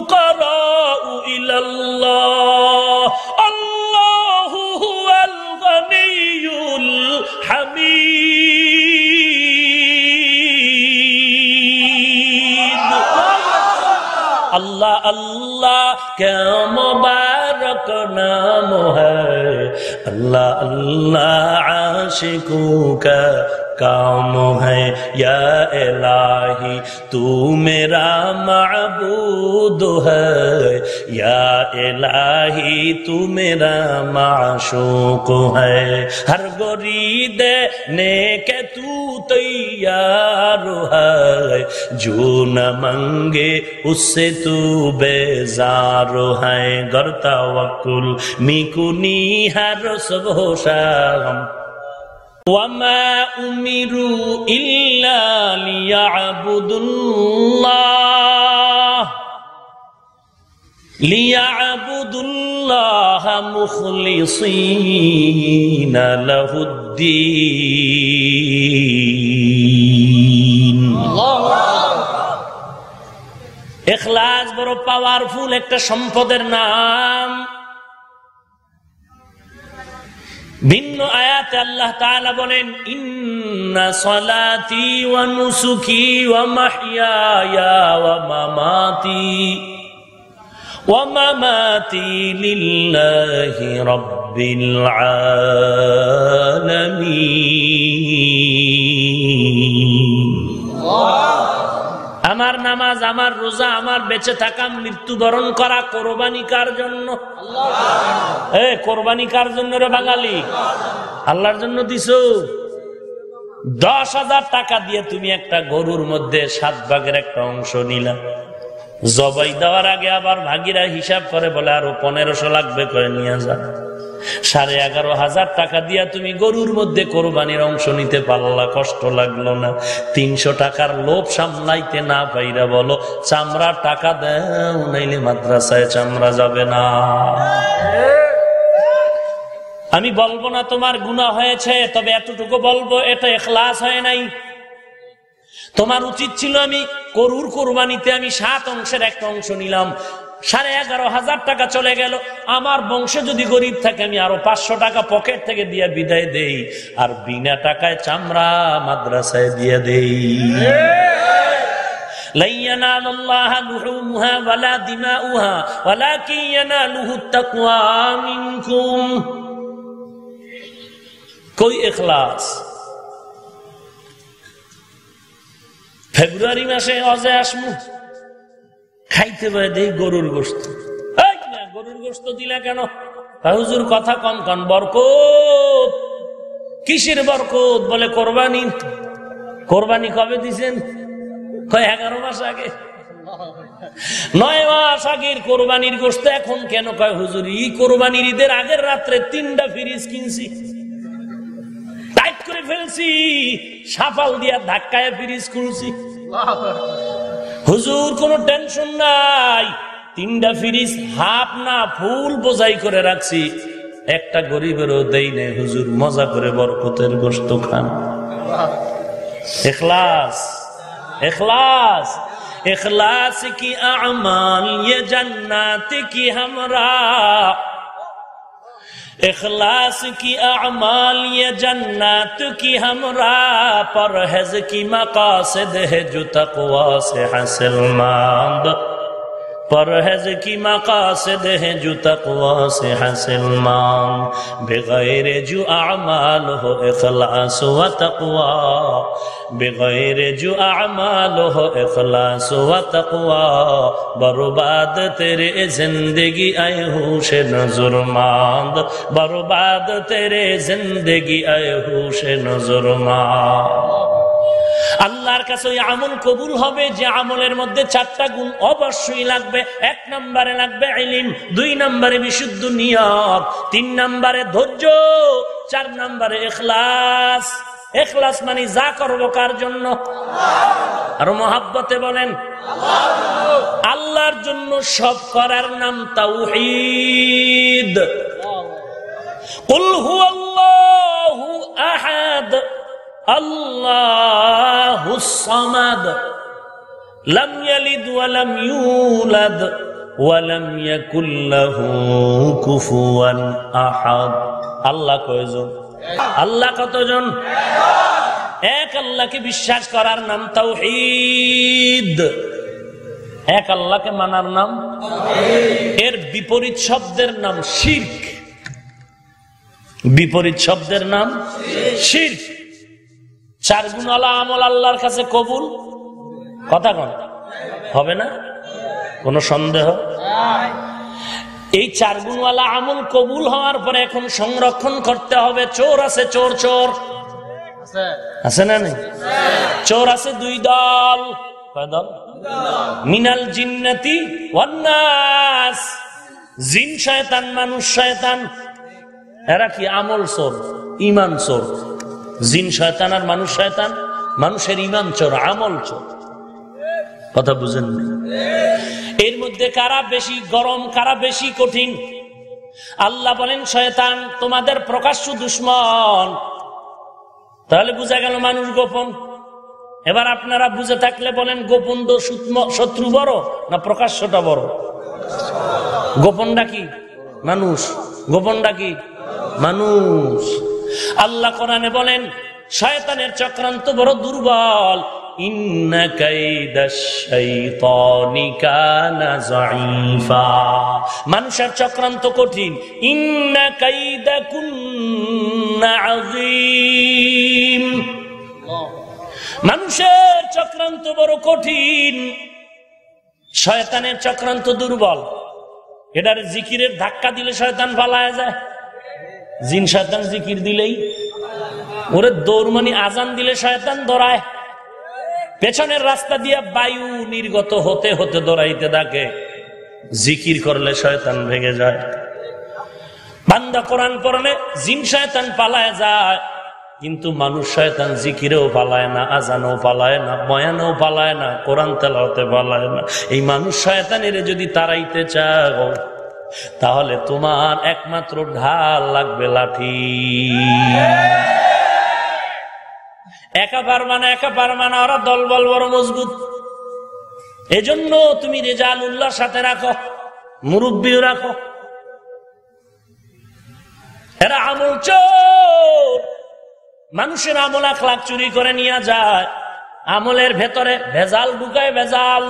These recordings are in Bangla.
الفقراء إلى الله الله هو الغني الحميد الله الله كم مبارك نام ہے اللہ اللہ عاشقوں کا کام ہے؟ یا الہی، تو میرا معبود ہے۔ یا الہی، تو میرا معشوق ہے۔ ہر گوری دینے کے تو تیار ہے۔ جو نہ منگے، اس سے تو بیزار ہے۔ گرتا وکل میکنی ہر صبح و شام وما أمروا إلا ليعبدوا الله ليعبدوا الله مخلصين له الدين এখলাস বড় পাওয়ারফুল একটা সম্পদের নাম ভিন্ন আয়াতে আল্লাহ তাআলা বলেন, ইন্না সলাতি ওয়া নুসুকি ওয়া মাহইয়ায়া ওয়া মামাতি ওয়া মামাতি লিল্লাহি রাব্বিল আলামিন। আমার নামাজ, আমার রোজা, আমার বেঁচে থাকা, মৃত্যুবরণ করা কোরবানি কার জন্য? এ, কোরবানি কার জন্য রে বাঙালি? আল্লাহর জন্য দিস দশ হাজার টাকা দিয়ে তুমি একটা গরুর মধ্যে সাত ভাগের একটা অংশ নিলা। জবাই দেওয়ার আগে আবার ভাগিরা হিসাব করে বলে, আরও পনেরোশো লাগবে করে নিয়ে যা। সাড়ে এগারো হাজার টাকা দিয়া তুমি গরুর মধ্যে কোরবানির অংশ নিতে পারলা, কষ্ট লাগল না। তিনশো টাকার লোভ সামলাইতে না পাইরা বলো চামড়ার টাকা দেও, নাইলে মাদ্রাসায় চামড়া যাবে না। আমি বলব না তোমার গুণা হয়েছে, তবে এতটুকু বলব, এটা এখলাস হয় নাই। তোমার উচিত ছিল আমি করুর কোরবানিতে আমি সাত অংশের একটা অংশ নিলাম। সাড়ে এগারো হাজার টাকা চলে গেল। আমার বংশে যদি গরিব থাকে, আমি আরও পাঁচশো টাকা পকেট থেকে দিয়ে বিদায় দেই, আর বিনা টাকায় চামড়া মাদ্রাসায় দিয়ে দেই। কই ফেব্রুয়ারি মাসে অজে আসমু? খাইতে পারে দেই গরুর গোস্ত গরুর গোস্ত দিলা কেন? হুজুর, কথা কম কন বরকত। কিসের বরকত? বলে, কোরবানি। কোরবানি কবে দিছেন? এগারো মাস আগে। নয় মাস আগের কোরবানির গোস্ত এখন কেন? কয়, হুজুর ই কোরবানির ঈদের আগের রাত্রে তিনটা ফ্রিজ কিনছি। টাইট করে ফেলছি। সাফাল দিয়া ধাক্কায় ফ্রিজ খুলছি। হুজুর কোনো টেনশন নাই তিনটা ফ্রিজ হাফ না ফুল বোঝাই করে রাখছি একটা গরিবেরও দেই নেই হুজুর মজা করে বরকতের গোস্ত খান এখলাস এখলাস इखलास की अमाल ये जन्नत की हमरा اخلاص کی اعمال یہ جنت کی ہمراہ پر پرہز کی مقاصد ہے جو تقوا سے حاصل ماند پرہز کی مقاصد ہے جو تقوا سے حاصل مان بغیر جو اعمال ہو اخلاص و تقوا بغیر جو اعمال ہو اخلاص و تقوا برباد تیرے زندگی اے ہوش نظر ماند برباد تیرے زندگی اے ہوش نظر ماند আল্লাহর কাছে ওই আমল কবুল হবে, যে আমলের মধ্যে চারটা গুণ অবশ্যই লাগবে। এক নম্বরে লাগবে ইলিম, দুই নম্বরে বিশুদ্ধ নিয়ত, তিন নম্বরে ধৈর্য, চার নম্বরে এখলাস। এখলাস মানে যা করব কার জন্য? আর মহাব্বতে বলেন, আল্লাহর জন্য সব করার নাম তাওহীদ। قل আল্লাহ হুসামাদ লাম ইয়ালিদ ওয়া লাম ইউলাদ ওয়া লাম ইয়াকুল লাহু কুফুয়ান আহাদ। আল্লাহ কয়জন? আল্লাহ কতজন? এক আল্লাহকে বিশ্বাস করার নাম তাওহীদ। এক আল্লাহকে মানার নাম এর বিপরীত শব্দের নাম শির্ক। বিপরীত শব্দের নাম শির্ক। চার গুণ আলা আমল আল্লাহর কাছে কবুল? কথা কন। হবে না? কোন সন্দেহ? এই চার গুণওয়ালা আমল কবুল হওয়ার পরে এখন সংরক্ষণ করতে হবে। চোর আছে চোর চোর। আছে। না নেই? চোর আছে দুই দল। দল? মিনাল জিন্নাতি ওয়ান্নাস জিন শয়তান মানুষ শয়তান। এরা কি? আমল চোর ইমান চোর। জিন শয়তান আর মানুষ শয়তান, মানুষের ইমান চোর, আমল চোর। কথা বুঝেন এর মধ্যে কারা বেশি গরম, কারা বেশি কঠিন? আল্লাহ বলেন, শয়তান, তোমাদের প্রকাশ্য দুশ্মন। তাহলে বোঝা গেল মানুষ গোপন। এবার আপনারা বুঝে থাকলে বলেন, গোপন শত্রু বড় না প্রকাশ্যটা বড়? গোপনটা কি? মানুষ। গোপনটা কি? মানুষ। আল্লাহ কোরআনে বলেন, শয়তানের চক্রান্ত বড় দুর্বল। মানুষের চক্রান্ত কঠিন। ইন্না কাইদা মানুষের চক্রান্ত বড় কঠিন। শয়তানের চক্রান্ত দুর্বল। এটার জিকিরের ধাক্কা দিলে শয়তান পালায় যায়। জিন শয়তান জিকির দিলেই। ওরে দৌড়মানি আজান দিলে শয়তান দৌড়ায়। পেছনের রাস্তা দিয়ে বায়ু নির্গত হতে হতে দৌড়াইতে থাকে। জিকির করলে শয়তান ভেঙে যায়। বান্দা কোরআন পড়লে জিন শয়তান পালায় যায়। কিন্তু মানুষ শয়তান জিকিরেও পালায় না, আজানও পালায় না, বয়ানও পালায় না, কোরআন তেলাওতে পালায় না। এই মানুষ শয়তানের যদি তারাইতে চাও তাহলে তোমার একমাত্র ঢাল লাগবে লাঠি। একা পারবা না, একা পারবা না, ওরা দল বল বড় মজবুত। এজন্য তুমি রেজাল উল্লার সাথে রাখো, মুরব্বীও রাখো। এরা আমল চোর। মানুষের আমল আখলাখ চুরি করে নিয়ে যায়। আমলের ভেতরে ভেজাল ঢুকায় ভেজাল।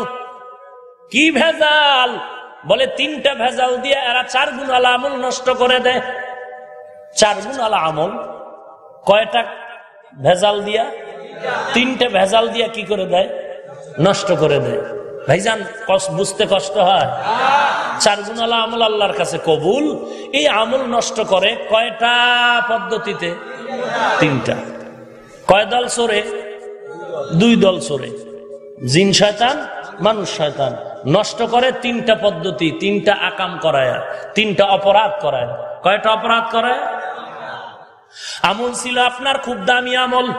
কি ভেজাল? বলে, তিনটা ভেজাল দিয়ে এরা চার গুণ আলা আমল নষ্ট করে দেয়। চার গুণ আলা আমল। কয়টা ভেজাল দিয়া? তিনটে ভেজাল দিয়া কি করে দেয়? নষ্ট করে দেয়। ভাইজান বুঝতে কষ্ট হয়? চার গুণ আলা আমল আল্লাহর কাছে কবুল। এই আমল নষ্ট করে কয়টা পদ্ধতিতে? তিনটা। কয় দল সরে দুই দল সরে জিন, শয়তান মানুষ শয়তান। নষ্ট করে তিনটা পদ্ধতি, তিনটা আকাম করায়, তিনটা অপরাধ করায়। কয়টা অপরাধ করায়? আমল ছিল আপনার খুব দামি আমল।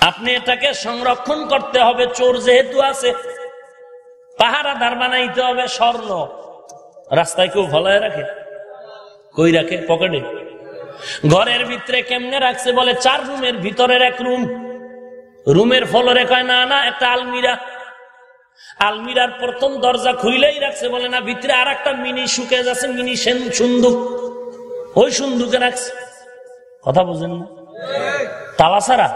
আপনি এটাকে সংরক্ষণ করতে হবে, চোর যেহেতু আছে। পাহারাদার বানাইতে হবে স্বর্ণ। রাস্তায় কেউ ভলায় রাখে? কই রাখে? পকেটে। ঘরের ভিতরে কেমনে রাখছে বলে? চার রুমের ভিতরের এক রুম। রুমের ফলরে কয়, না না, একটা আলমিরা। আলমিরার প্রথম দরজা খুইলেই রাখছে, বলে, না, ভিতরে আর একটা মিনি শুকে যাচ্ছে মিনি সেন, সুন্দুক। ওই সুন্দুকে রাখছে। কথা বুঝেন না? তালা সারা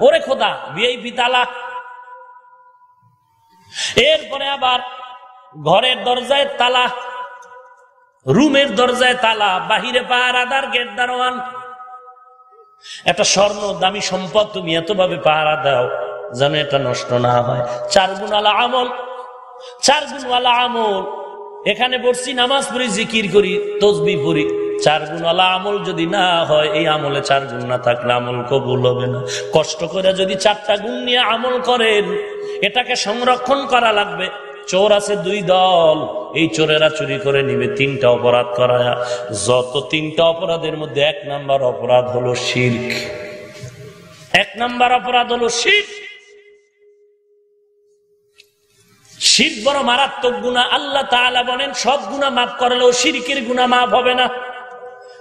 ওরে খোদা বিআইপি তালা। এরপরে আবার ঘরের দরজায় তালা, রুমের দরজায় তালা, বাহিরে পাহারাদার, গেট, দারোয়ান। একটা স্বর্ণ দামি সম্পদ তুমি এতভাবে পাহারা দাও যেন এটা নষ্ট না হয়। চার গুণওয়ালা আমল, চার গুণওয়ালা আমল। এখানে বসছি নামাজ পড়ি, জিকির করি, তসবি পড়ি। চার গুণওয়ালা আমল যদি না হয়, এই আমলে চার গুণ না থাকলে আমল কবুল হবে না। কষ্ট করে যদি চারটা গুণ নিয়ে আমল করেন, এটাকে সংরক্ষণ করা লাগবে। চোর আছে দুই দল এই চোরেরা চুরি করে নিবে তিনটা অপরাধ করা যত তিনটা অপরাধের মধ্যে এক নাম্বার অপরাধ হলো শির্ক। এক নাম্বার অপরাধ হলো শির্ক। শির বড় মারাত্মক গুণা আল্লাহ তাআলা বলেন, সব গুণা মাফ করলেও শিরকের গুণা মাফ হবে না।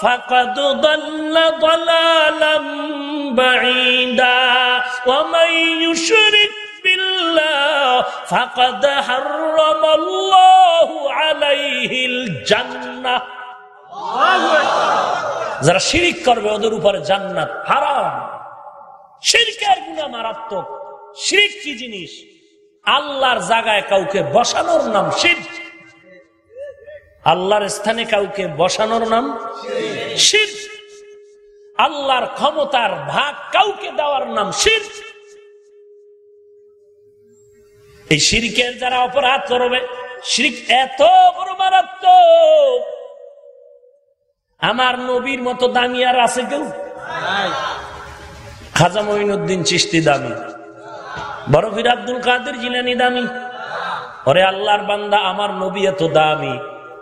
فقد ضل ضلالا بعيدا ومن يشرك بالله فقد حرم الله عليه الجنة যারা শিরিক করবে ওদের উপরে জান্নাত হারাম শিরকের গুণা মারাত্মক শিরিক কি জিনিস আল্লাহর জায়গায় কাউকে বসানোর নাম শির আল্লাহর স্থানে কাউকে বসানোর নাম শির। আল্লাহর ক্ষমতার ভাগ কাউকে দেওয়ার নাম শির। এই শিরকের যারা অপরাধ করবে শিরিক এত বড় মারাত্মক। আমার নবীর মতো দামি আর আছে কেউ? খাজা মঈনুদ্দিন চিস্তি দামি। বরফির আব্দুল কাদের জিলানি দামি। ওরে আল্লাহর বান্দা, আমার নবী এত দামি।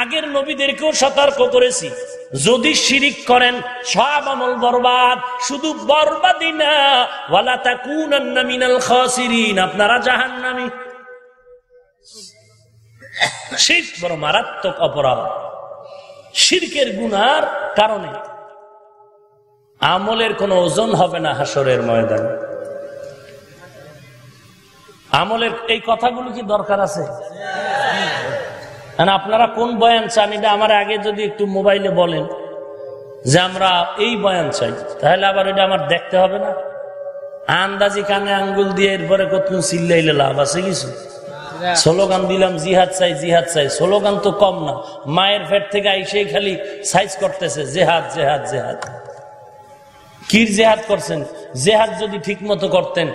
আগের নবীদেরকেও সতর্ক করেছি। যদি শিরিক করেন, সব আমল বরবাদ, শুধু বরবাদই না, ওয়ালা তাকুনান্না মিনাল আপনারা শিরক বড় মারাত্মক অপরাধ। শিরকের গুনার কারণে আমলের কোনো ওজন হবে না হাসরের ময়দানে। আমলের এই কথাগুলো কি দরকার আছে? আপনারা কোন বয়ান চান? এটা আমার আগে যদি একটু মোবাইলে বলেন যে আমরা এই বয়ান চাই তাহলে আবার এটা আমার দেখতে হবে না। আন্দাজি কানে আঙ্গুল দিয়ে এরপরে কত চিল্লাইলে লাভ আছে কিছু? স্লোগান দিলাম জিহাদ চাই জিহাদ চাই। স্লোগান তো কম না। মায়ের ফেট থেকে আইসে খালি সাইজ করতেছে জেহাদ জেহাদ জেহাদ। কির জেহাদ করছেন? জেহাদ যদি ঠিক মতো করতেন,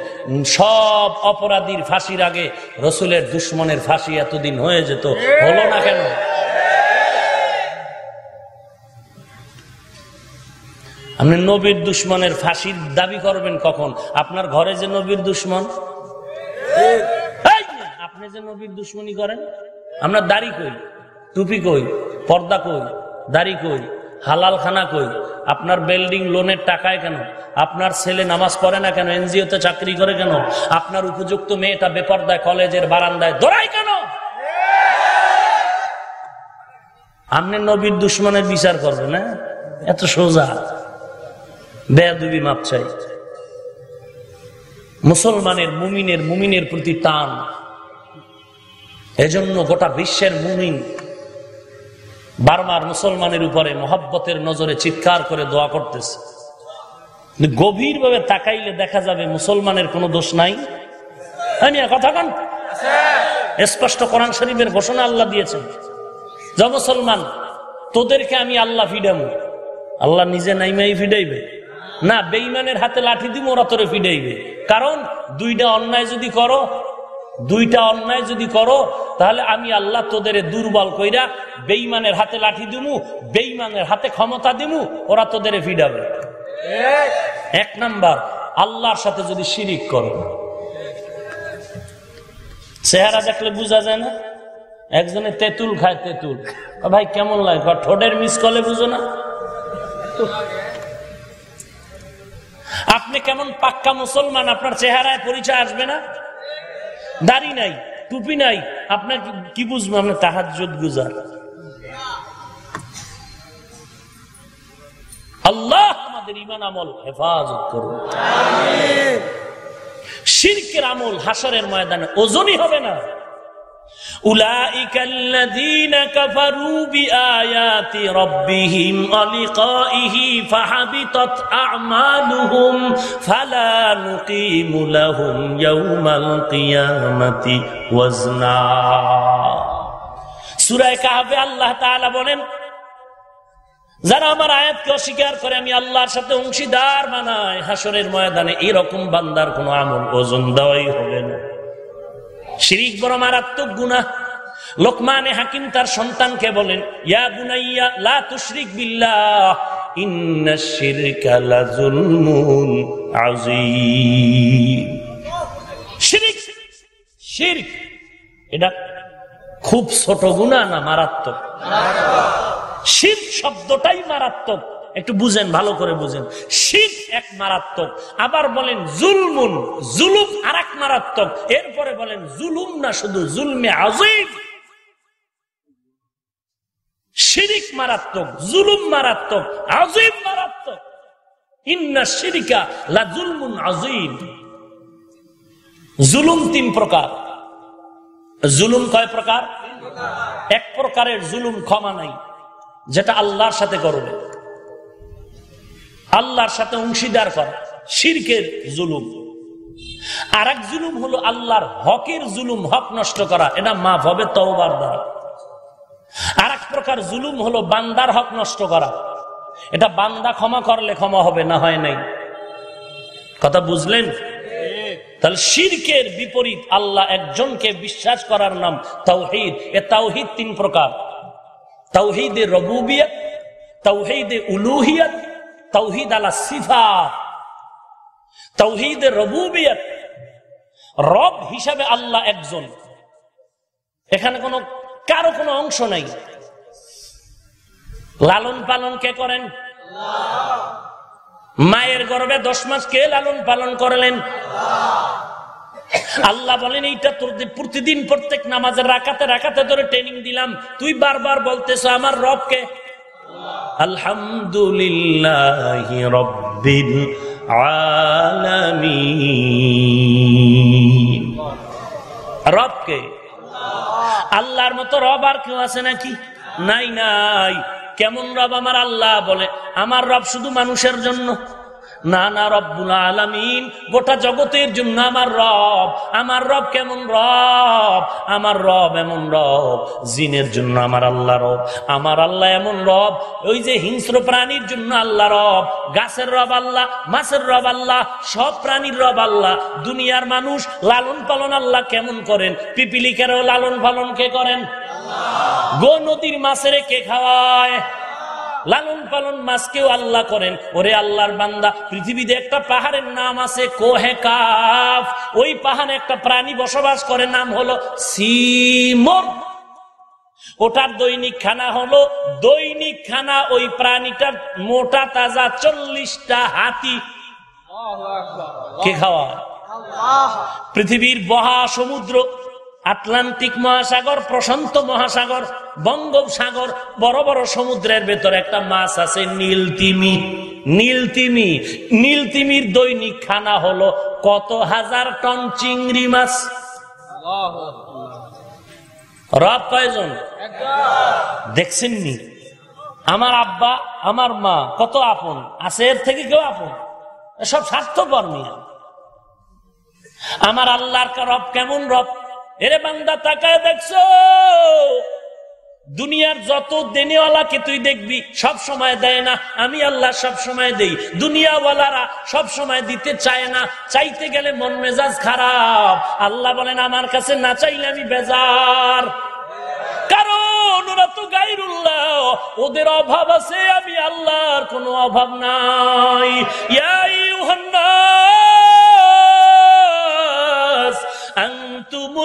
সব অপরাধীর ফাঁসির আগে রসুলের দুশ্মনের ফাঁসি এতদিন হয়ে যেত। হলো না কেন? আপনি নবীর দুশ্মনের ফাঁসির দাবি করবেন কখন? আপনার ঘরে যে নবীর দুশ্মন? আপনি যে নবীর দুশ্মনী করেন? আমরা দাড়ি কই? টুপি কই? পর্দা কই? দাড়ি কই? হালাল খানা কই? আপনার বিল্ডিং লোনের টাকায় কেন? আপনার ছেলে নামাজ পড়ে না কেন? এনজিওতে চাকরি করে কেন? আপনার উপযুক্ত মেয়েটা বেপর্দায় কলেজের বারান্দায় দৌড়ায় কেন? আপনি নবীর দুশ্মনের বিচার করবেন না? এত সোজা। বেয়াদুবি মাপ চাই। মুসলমানের মুমিনের মুমিনের প্রতি টান। এজন্য গোটা বিশ্বের মুমিন বারবার মুসলমানের উপরে মহাব্বতের নজরে চিৎকার করে দোয়া করতেছে। গভীর ভাবে তাকাইলে দেখা যাবে মুসলমানের কোনো দোষ নাই। কথা কন। স্পষ্ট কোরআন শরীফের ঘোষণা আল্লাহ দিয়েছেন। যা মুসলমান, তোদেরকে আমি আল্লাহ ফিডামু। আল্লাহ নিজে নাইমাই ফিডাইবে। না বেইমানের হাতে লাঠি দিব, ওরা তোরে ফিডাইবে। কারণ, দুইটা অন্যায় যদি করো দুইটা অন্যায় যদি করো, তাহলে আমি আল্লাহ তোদের দুর্বল কইরা বেইমানের হাতে লাঠি দিমু বেইমানের হাতে ক্ষমতা দিমু, ওরা তোদের ফিডাবে এক নাম্বার, আল্লাহর সাথে যদি শিরিক করো। চেহারা দেখলে বোঝা যায় না? একজনে তেঁতুল খায় তেঁতুল। ভাই, কেমন লাগে? ঠোঁটের মিস কলে বুঝো না? আপনি কেমন পাক্কা মুসলমান, আপনার চেহারায় পরিচয় আসবে না? দাড়ি নাই টুপি নাই আপনার কি বুঝব? আপনার তাহার গুজার। আল্লাহ আমাদের ইমান আমল হেফাজত করুন। শিরকের আমল হাসারের ময়দানে ওজনই হবে না। أولئك الذين كفروا بآيات ربهم ولقائه فحبطت أعمالهم فلا نقيم لهم يوم القيامة وزنا سورة কাহাবে আল্লাহ তাআলা বলেন যারা আমার আয়াতকে অস্বীকার করে আমি আল্লাহর সাথে অংশীদার বানায় হাসরের ময়দানে এরকম বান্দার কোন আমল ওজন দেওয়াই হবে না শিরিক বড় মারাত্মক গুণা লোকমানে হাকিম তার সন্তানকে বলেন, ইয়া বুনাইয়া, লা তুশরিক বিল্লাহ, ইন্না শিরকা লাযুলমুন আযীম। শিরিক, শিরক। এটা খুব ছোট গুণা না, মারাত্মক। শির শব্দটাই মারাত্মক। একটু বুঝেন, ভালো করে বুঝেন। শীত এক মারাত্মক, আবার বলেন জুলমুন, জুলুম আর এক মারাত্মক, এরপরে বলেন জুলুম না শুধু জুলমে আজিব শিরিক মারাত্মক, জুলুম মারাত্মক আজিব মারাত্মক। ইন্না শিরিকা লা জুলমুন আজিব জুলুম তিন প্রকার। জুলুম কয় প্রকার? এক প্রকারের জুলুম ক্ষমা নাই, যেটা আল্লাহর সাথে করবে। আল্লাহর সাথে অংশীদার করা, শিরকের জুলুম। আর এক জুলুম হলো আল্লাহর হকের জুলুম, হক নষ্ট করা, এটা মাফ হবে, তওবার দ্বারা আর এক প্রকার জুলুম হলো বান্দার হক নষ্ট করা। এটা বান্দা ক্ষমা করলে ক্ষমা হবে, না হয় নাই। কথা বুঝলেন? তাহলে শিরকের বিপরীত আল্লাহ একজনকে বিশ্বাস করার নাম তাওহিদ। এ তাওহিদ তিন প্রকার। তাওহিদে রবুবিয়ত, তাওহিদে উলুহিয়ত তৌহিদ আলা সিফা। তৌহিদ রবুবিয়ত। রব হিসাবে আল্লাহ একজন। এখানে কোনো, কারও কোনো অংশ নাই। লালন পালন কে করেন? মায়ের গর্বে দশ মাস কে লালন পালন করলেন? আল্লাহ বলেন, এইটা তোর প্রতিদিন প্রত্যেক নামাজের রাখাতে রাখাতে ধরে ট্রেনিং দিলাম। তুই বারবার বলতেছ, আমার রবকে আলহামদুলিল্লাহ রব্বিল আলামিন। রবকে? আল্লাহর মতো রব আর কেউ আছে নাকি? নাই নাই। কেমন রব আমার আল্লাহ বলে? আমার রব শুধু মানুষের জন্য। না না, রব্বুল আলামিন, গোটা জগতের জন্য আমার রব আমার রব কেমন রব? আমার রব এমন রব, জিনের জন্য আমার আল্লাহ রব, আমার আল্লাহ এমন রব, ওই যে হিংস্র প্রাণীর জন্য আল্লাহ রব, গাছের রব আল্লাহ, মাছের রব আল্লাহ, সব প্রাণীর রব আল্লাহ, দুনিয়ার মানুষ লালন পালন আল্লাহ কেমন করেন? পিপিলিকেরও লালন পালন কে করেন? গো নদীর মাছের কে খাওয়ায়? লালন পালন মাছকেও আল্লাহ করেন। ওরে আল্লাহর বান্দা পৃথিবীতে একটা পাহাড়ের নাম আছে কোহে কাফ। ওই পাহাড়ে একটা প্রাণী বসবাস করে নাম হলো সিমর। ওটার দৈনিক খানা হলো দৈনিক খানা ওই প্রাণীটার মোটা তাজা চল্লিশটা হাতি। কে খাওয়া? পৃথিবীর বহা সমুদ্র আটলান্টিক মহাসাগর, প্রশান্ত মহাসাগর, বঙ্গোপসাগর, বড় বড় সমুদ্রের ভেতরে একটা মাছ আছে নীলতিমি। নীলতিমি, নীলতিমির দৈনিক খানা হলো কত হাজার টন চিংড়ি মাছ? রব কয়জন? দেখছেননি? আমার আব্বা, আমার মা, কত আপন? আছে এর থেকে কেউ আপন? সব স্বার্থপর নিয়ে আমার আল্লাহর রব কেমন রব? এরে বান্দা, তাকায় দেখছ? দুনিয়ার যত দেনেওয়ালাকে তুই দেখবি, সব সময় দেয় না। আমি আল্লাহ সব সময় দেই। দুনিয়াওয়ালারা সব সময় দিতে চায় না। চাইতে গেলে মন মেজাজ খারাপ। আল্লাহ বলেন, আমার কাছে না চাইলে আমি বেজার। কারণ ওরা তো গাইরুল্লাহ ওদের অভাব আছে, আমি আল্লাহর কোনো অভাব নাই। ইয়াই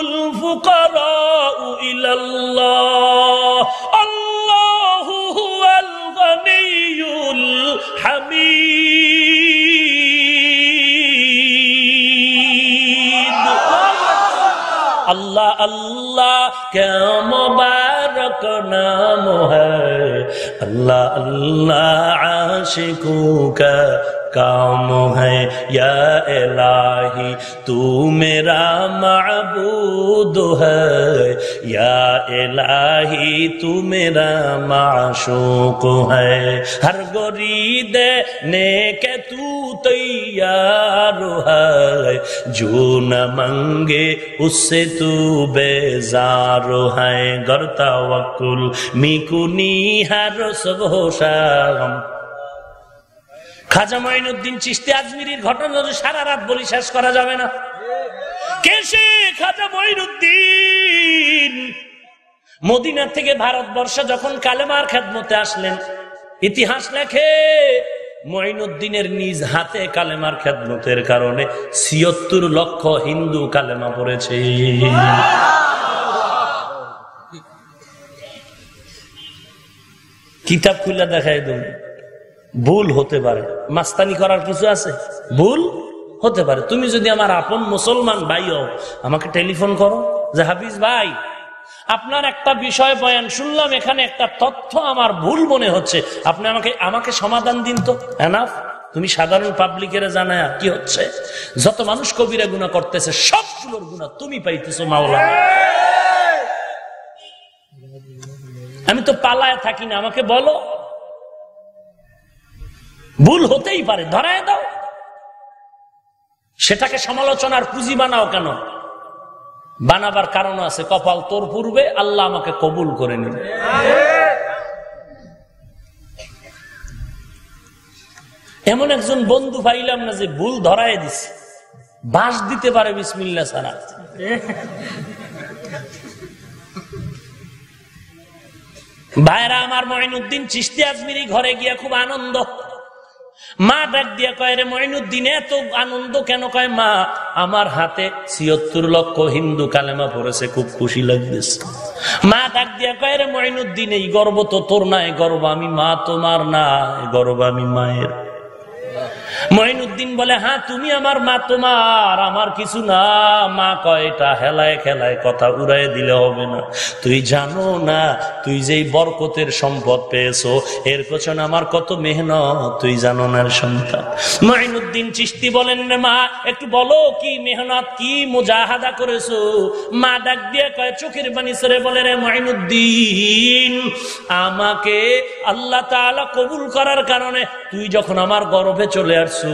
الفقراء إلى الله. الله هو الغني الحميد. الله الله كم بارك नाम الله الله عاشقك کام ہے۔ یا الہی، تو میرا معبود ہے۔ یا الہی، تو میرا معشوق ہے۔ ہر گوری دینے کے تو تیار ہے۔ جو نہ منگے اس سے تو بیزار ہے۔ گرتا وکل میکنی ہر سب ہوشا খাজা মাইনুদ্দিন চিস্তি আজমিরির ঘটনা যদি সারা রাত বলি শেষ করা যাবে না। কে সে খাজা মাইনুদ্দিন মদিনার থেকে ভারতবর্ষে যখন কালেমার খেদমতে আসলেন, ইতিহাস লেখে মঈনুদ্দিনের নিজ হাতে কালেমার খেদমতের কারণে ছিয়ত্তর লক্ষ হিন্দু কালেমা পড়েছে। কিতাব খুলে দেখাই দেব ভুল হতে পারে। মাস্তানি করার কিছু আছে? ভুল হতে পারে। তুমি যদি আমার আপন মুসলমান ভাই হও, আমাকে টেলিফোন করো, যে হাফিজ ভাই, আপনার একটা বিষয় বয়ান শুনলাম, এখানে একটা তথ্য আমার ভুল মনে হচ্ছে। আপনি আমাকে আমাকে সমাধান দিন তো। এনাফ তুমি সাধারণ পাবলিকের জানায় কি হচ্ছে? যত মানুষ কবিরা গুণা করতেছে, সবগুলোর গুণা তুমি পাইতেছো মাওলা আমি তো পালায় থাকি না। আমাকে বলো। ভুল হতেই পারে, ধরায় দাও। সেটাকে সমালোচনার পুঁজি বানাও কেন? বানাবার কারণ আছে। কপাল তোর পূর্বে, আল্লাহ আমাকে কবুল করে নিল এমন একজন বন্ধু পাইলাম না যে ভুল ধরায় দিছে। বাস দিতে পারে বিসমিল্লা সারা ভাইরা, আমার মহিনুদ্দিন চিস্তি আজমিরি ঘরে গিয়া খুব আনন্দ। মা ডাক দিয়া কয়, রে মহিনুদ্দিন এত আনন্দ কেন? কয়, মা, আমার হাতে ছিয়ত্তর লক্ষ হিন্দু কালেমা পড়েছে, খুব খুশি লাগতেছে। মা ডাক দিয়া কয়, রে মহিনুদ্দিন এই গর্ব তো তোর নাই, গর্ব আমি মা তোমার না গর্ব আমি মায়ের। মহিনুদ্দিন বলে হ্যাঁ তুমি আমার মা, তোমার, আমার কিছু না। মা কয়টা হেলায় খেলায় কথা উড়াই দিলে হবে না। তুই জানো না, তুই যেই বরকতের সম্পদ পেয়েছ, এর পেছনে আমার কত মেহনত, তুই জানো না সন্তান মহিনুদ্দিন চিস্তি বলেন রে মা, একটু বলো কি মেহনত, কি মুজাহাদা করেছ? মা ডাক দিয়ে কয়, চোখের বাণী সরে বলে রে মহিনুদ্দিন আমাকে আল্লাহ তাআলা কবুল করার কারণে তুই যখন আমার গর্ভে চলে আসছো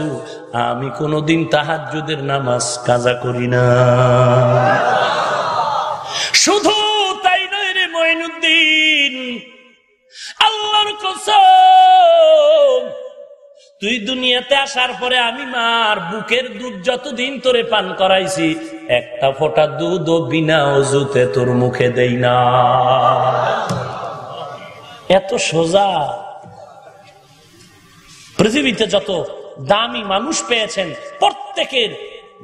আমি কোনোদিন তাহাজ্জুদের নামাজ কাজা করি না। শুধু তাই নয় রে মঈনুদ্দিন, আল্লাহর তুই দুনিয়াতে আসার পরে আমি মার বুকের দুধ যতদিন তোরে পান করাইছি, একটা ফোঁটা দুধ ও বিনা অজুতে তোর মুখে দেই না। এত সোজা। পৃথিবীতে যত দামি মানুষ পেয়েছেন প্রত্যেকের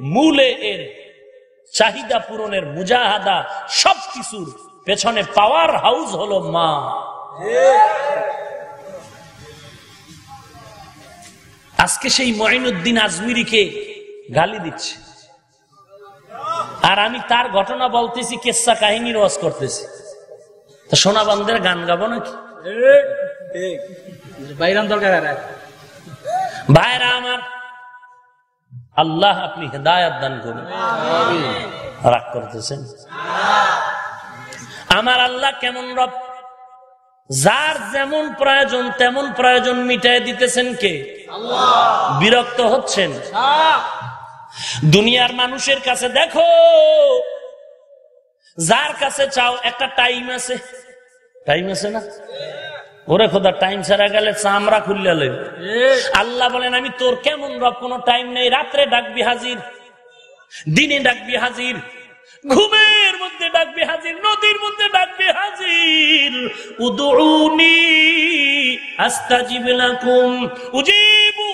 মূলে এর চাহিদা পূরণের মুজাহাদা সবকিছুর পেছনে পাওয়ার হাউস হলো মা। আজকে সেই মঈনুদ্দিন আজমিরিকে গালি দিচ্ছে। আর আমি তার ঘটনা বলতেছি, কেসা কাহিনী রস করতেছি। তা সোনা বান্ধের গান গাবো নাকি? বাইরাম দরকার ভাইরা আমার আল্লাহ আপনি হেদায়াত দান করুন। রাগ করতেছেন? আমার আল্লাহ কেমন রব? যার যেমন প্রয়োজন তেমন প্রয়োজন মিটাই দিতেছেন কে? বিরক্ত হচ্ছেন? দুনিয়ার মানুষের কাছে দেখো যার কাছে চাও একটা টাইম আছে। টাইম আছে না? ওরে খোদা টাইম ছাড়া গেলে চামড়া খুললে লই আল্লাহ বলেন আমি তোর কেমন রব? কোনো টাইম নেই। রাত্রে ডাকবি হাজির দিনে ডাকবি হাজির ঘুমের মধ্যে ডাকবি হাজির নদীর মধ্যে ডাকবি হাজির। উদুনি আস্তাজিব লাকুম উজিবু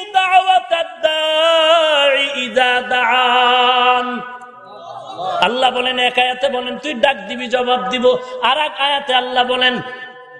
আল্লাহ বলেন এক আয়াতে বলেন তুই ডাক দিবি জবাব দিব। আর এক আয়াতে আল্লাহ বলেন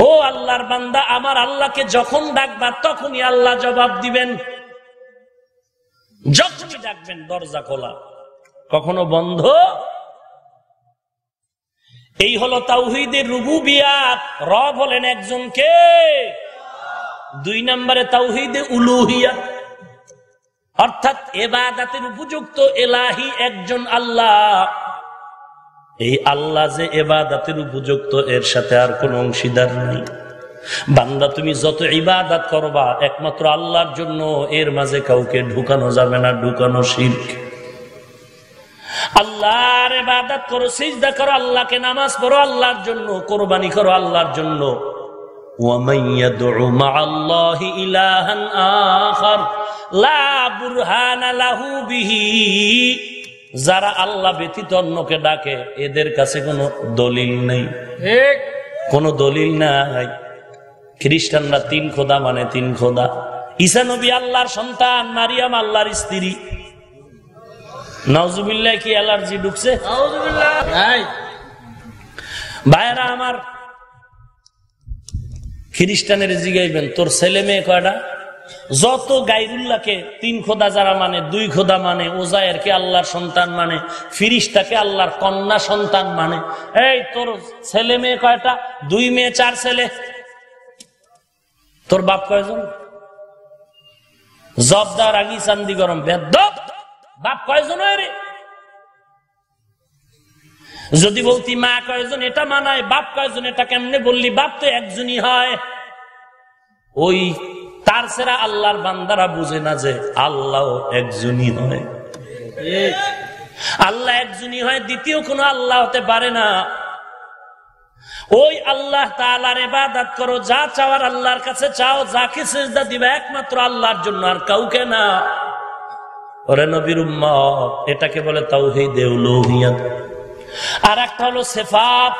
ও আল্লাহর বান্দা, আমার আল্লাহকে যখন ডাকবা, তখনই আল্লাহ জবাব দিবেন। যখনই ডাকবেন, দরজা খোলা। কখনো বন্ধ? এই হলো তাওহিদের রুবুবিয়াত রব হলেন একজনকে দুই নম্বরে তাওহিদে উলুহিয়া। অর্থাৎ এবাদাতের উপযুক্ত এলাহি একজন আল্লাহ। এই আল্লাহ যে এবাদাতের উপযুক্ত, এর সাথে আর কোন অংশীদার নেই। বান্দা, তুমি যত ইবাদাত করবা, একমাত্র আল্লাহর জন্য, এর মাঝে কাউকে ঢুকানো যাবে না, ঢুকানো শিখ আল্লাহর ইবাদত করো, সিজদা করো, আল্লাহকে নামাজ পড়ো, আল্লাহর জন্য, কোরবানি করো, আল্লাহর জন্য। ইলাহান আখর, লা যারা আল্লাহ ব্যতীত অন্যকে ডাকে এদের কাছে কোনো দলিল নেই। কোনো দলিল নাই। খ্রিস্টানরা তিন খোদা মানে তিন খোদা। ঈশানবী আল্লাহর সন্তান মারিয়াম আল্লাহর স্ত্রী। নজুবিল্লা কি অ্যালার্জি ঢুকছে? ভাইরা আমার খ্রিস্টানের জিগাইবেন তোর ছেলে মেয়ে কয়টা? যত গাইরুল্লাহকে তিন খোদা যারা মানে দুই খোদা মানে ওজায়ের কে আল্লাহর সন্তান মানে ফিরিস্তাকে আল্লাহর কন্যা সন্তান মানে এই তোর ছেলে মেয়ে কয়টা? দুই মেয়ে, চার ছেলে। তোর বাপ কয়জন? জবদার, আগি, চান্দি, গরম বাপ কয়জন রে? যদি বলতি মা কয়জন, এটা মানায়, বাপ কয়জন, এটা কেমনে বললি? বাপ তো একজনই হয়। ওই তার সেরা আল্লাহর বান্দারা বুঝে না যে আল্লাহ একজনই হয়। আল্লাহ একজনই হয়, দ্বিতীয় কোনো আল্লাহ হতে পারে না। ওই আল্লাহ করো, যা চাওয়ার আল্লাহর কাছে চাও, যাকে সেজদা দিবে একমাত্র আল্লাহর জন্য আর কাউকে না। ওরে নবীর এটাকে বলে তাও হে দেউলিয়াত আর একটা হলো সেফাত।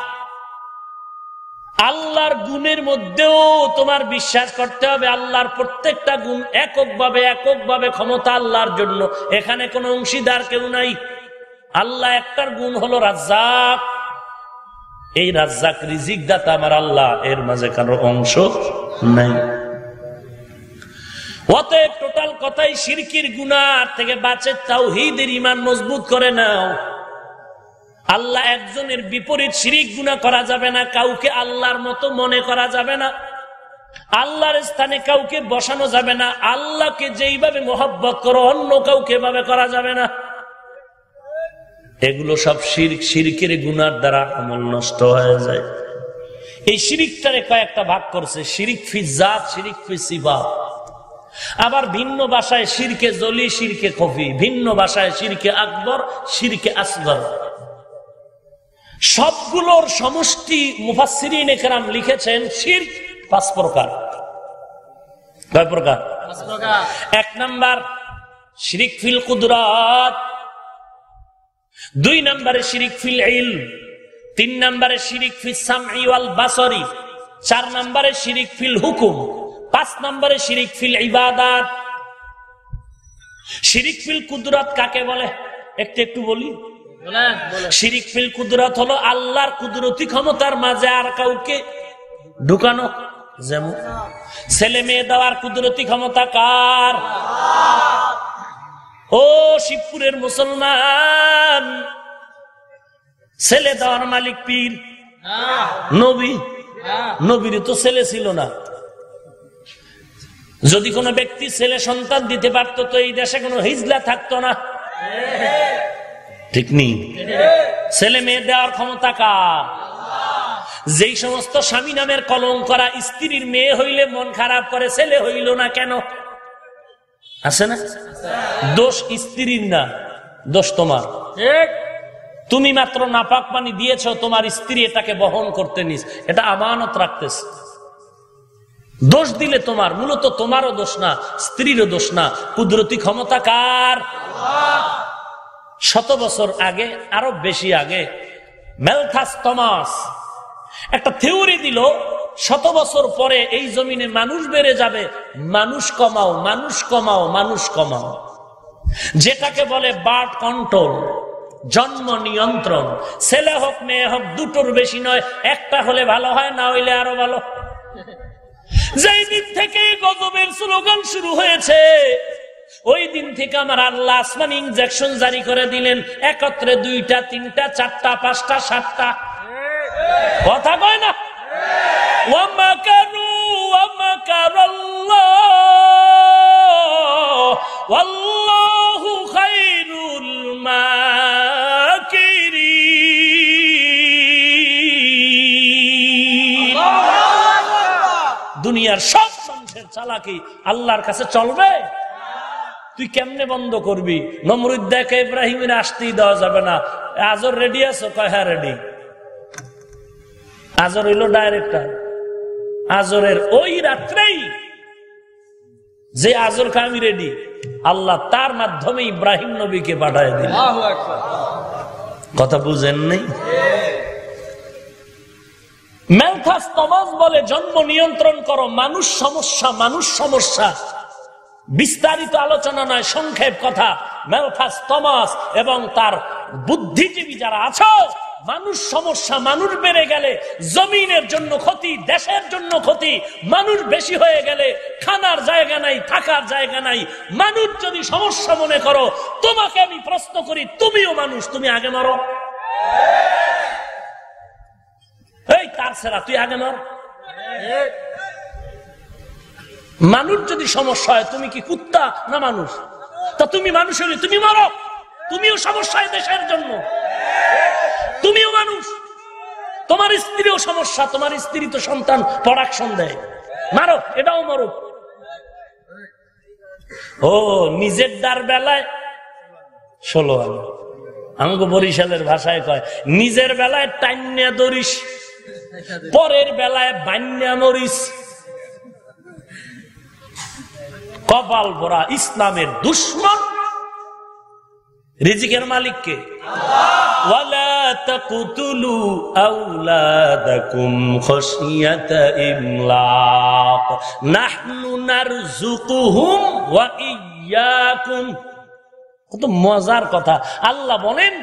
আল্লাহর গুণের মধ্যেও তোমার বিশ্বাস করতে হবে, আল্লাহর প্রত্যেকটা গুণ এককভাবে এককভাবে ক্ষমতা আল্লাহর জন্য। এখানে কোনো অংশীদার কেউ নাই। আল্লাহ একটার গুণ হলো রাজ্জাক। এই রাজ্জাক রিজিক দাতা আমার আল্লাহ, এর মাঝে কারও অংশ নাই। অতএব টোটাল কথাই সিরকির গুনার থেকে বাঁচে তাও হিদের ইমান মজবুত করে নাও। আল্লাহ একজনের বিপরীত শিরিক গুণা করা যাবে না, কাউকে আল্লাহর মতো মনে করা যাবে না। আল্লাহর স্থানে কাউকে বসানো যাবে না, আল্লাহকে যেইভাবে মোহব্বত করো, অন্য কাউকে ভাবে করা যাবে না। এগুলো সব শির্ক, শিরকের গুনার দ্বারা আমল নষ্ট হয়ে যায়। এই শিরিকটারে কয়েকটা ভাগ করছে, শিরিক ফি জাত, শিরিক ফি সিবা আবার ভিন্ন ভাষায় শিরকে জলি, শিরকে কফি ভিন্ন ভাষায় শিরকে আকবর, শিরকে আসগর। সবগুলোর সমষ্টি মুফাসিরিন একরাম লিখেছেন শির পাঁচ প্রকার। কয় প্রকার? এক নাম্বার শিরিক ফিল কুদরাত। দুই নম্বরে শিরিক ফিল ইল তিন নম্বরে শিরিক ফিল সামঈ ওয়াল বাসরি। চার নম্বরে শিরিক ফিল হুকুম। পাঁচ নম্বরে শিরিক ফিল ইবাদাত। শিরিক ফিল কুদরাত কাকে বলে? একটু একটু বলি। শিরিক ফিল কুদরত হলো আল্লাহর কুদরতি ক্ষমতার মাঝে আর কাউকে ঢুকানো যেমন। ছেলে মেয়ে দেওয়ার কুদরতি ক্ষমতা কার? ও শিবপুরের মুসলমান। ছেলে দেওয়ার মালিক পীর। নবী। নবীর তো ছেলে ছিল না। যদি কোনো ব্যক্তি ছেলে সন্তান দিতে পারতো তো এই দেশে কোনো হিজলা থাকতো না। ঠিক নেই। ছেলে মেয়ে দেওয়ার ক্ষমতা কার? যেই সমস্ত স্বামী নামের কলম করা স্ত্রীর মেয়ে হইলে মন খারাপ করে ছেলে হইল না কেন? আছে না? দোষ স্ত্রীর না দোষ তোমার। তুমি মাত্র নাপাক পানি দিয়েছ তোমার স্ত্রী এটাকে বহন করতে নিস। এটা আমানত রাখতেছে। দোষ দিলে তোমার মূলত তোমারও দোষ না স্ত্রীরও দোষ না। কুদরতি ক্ষমতা কার? শত বছর আগে, আরও বেশি আগে, মেলথাস তমাস একটা থিওরি দিল, শত বছর পরে এই জমিনে মানুষ বেড়ে যাবে, মানুষ কমাও মানুষ কমাও মানুষ কমাও। যেটাকে বলে বার্ড কন্ট্রোল, জন্ম নিয়ন্ত্রণ। ছেলে হোক, মেয়ে হোক, দুটোর বেশি নয়, একটা হলে ভালো হয়, না হইলে আরও ভালো। যেই দিন থেকে গজবের স্লোগান শুরু হয়েছে ওই দিন থেকে আমার আল্লাহ আসমান ইনজেকশন জারি করে দিলেন। একত্রে দুইটা তিনটা চারটা পাঁচটা সাতটা। কথা কয় না? দুনিয়ার সব মানুষের চালাকি আল্লাহর কাছে চলবে? তুই কেমনে বন্ধ করবি? নমরুদ দেখে ইব্রাহিমের আসতেই দেওয়া যাবে না। আজর রেডি আছো? কয় হ্যাঁ রেডি আজর হইল ডাইরেক্টর আজরের ওই রাত্রেই যে আজরকে আমি রেডি আল্লাহ তার মাধ্যমে ইব্রাহিম নবীকে পাঠায় দিল। কথা বুঝেন নেই? ম্যালথাস তমাস বলে জন্ম নিয়ন্ত্রণ করো। মানুষ সমস্যা মানুষ সমস্যা। বিস্তারিত আলোচনা নয়, সংক্ষেপ কথা। ম্যালথাস তমাস এবং তার বুদ্ধিজীবী যারা আছো, মানুষ সমস্যা, মানুষ বেড়ে গেলে, জমিনের জন্য ক্ষতি, দেশের জন্য ক্ষতি, মানুষ বেশি হয়ে গেলে খানার জায়গা নাই, থাকার জায়গা নাই। মানুষ যদি সমস্যা মনে করো, তোমাকে আমি প্রশ্ন করি, তুমিও মানুষ, তুমি আগে মারো। এই তার সেরা, তুই আগে মার। মানুষ যদি সমস্যা হয়, তুমি কি কুত্তা না মানুষ? তা তুমি মানুষ হলে তুমি মারো। তুমিও সমস্যায় দেশের জন্য। তুমিও মানুষ। তোমার স্ত্রীও সমস্যা, তোমার স্ত্রী তো সন্তান প্রোডাকশন দেয়। মারো, এটাও মারো। ও, নিজের দ্বার বেলায় ষোলো আলো। আমাকে বরিশালের ভাষায় কয়, নিজের বেলায় টাইন্যা দরিস পরের বেলায় বান্যা মরিস। কপাল ভরা ইসলামের দুশ্মন রিজিকের মালিককে? কত মজার কথা। আল্লাহ বলেন,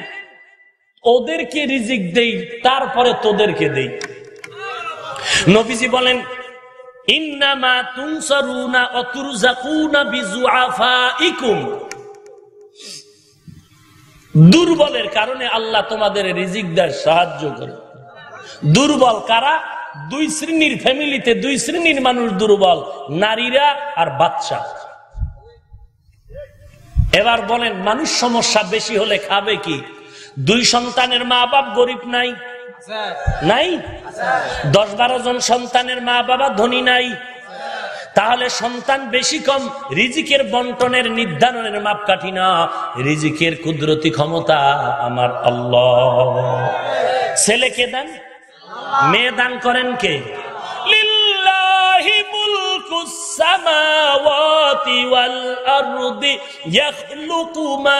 ওদেরকে রিজিক দেই, তারপরে তোদেরকে দেই। নবীজি বলেন দুর্বলের কারণে আল্লাহ তোমাদের রিজিক দেয়, সাহায্য করে। দুর্বল কারা? দুই শ্রেণির ফ্যামিলিতে দুই শ্রেণির মানুষ দুর্বল, নারীরা আর বাচ্চা। এবার বলেন, মানুষ সমস্যা বেশি হলে খাবে কি? দুই সন্তানের মা বাপ গরিব নাই নাই? দশ বারো জন সন্তানের মা বাবা ধনী নাই। তাহলে সন্তান বেশি কম, রিজিকের বন্টনের নির্ধারণের মাপকাঠি না। রিজিকের কুদরতি ক্ষমতা আমার আল্লাহ। ছেলেকে দেন? মেয়ে দান করেন কে? ইয়াখলুকু মা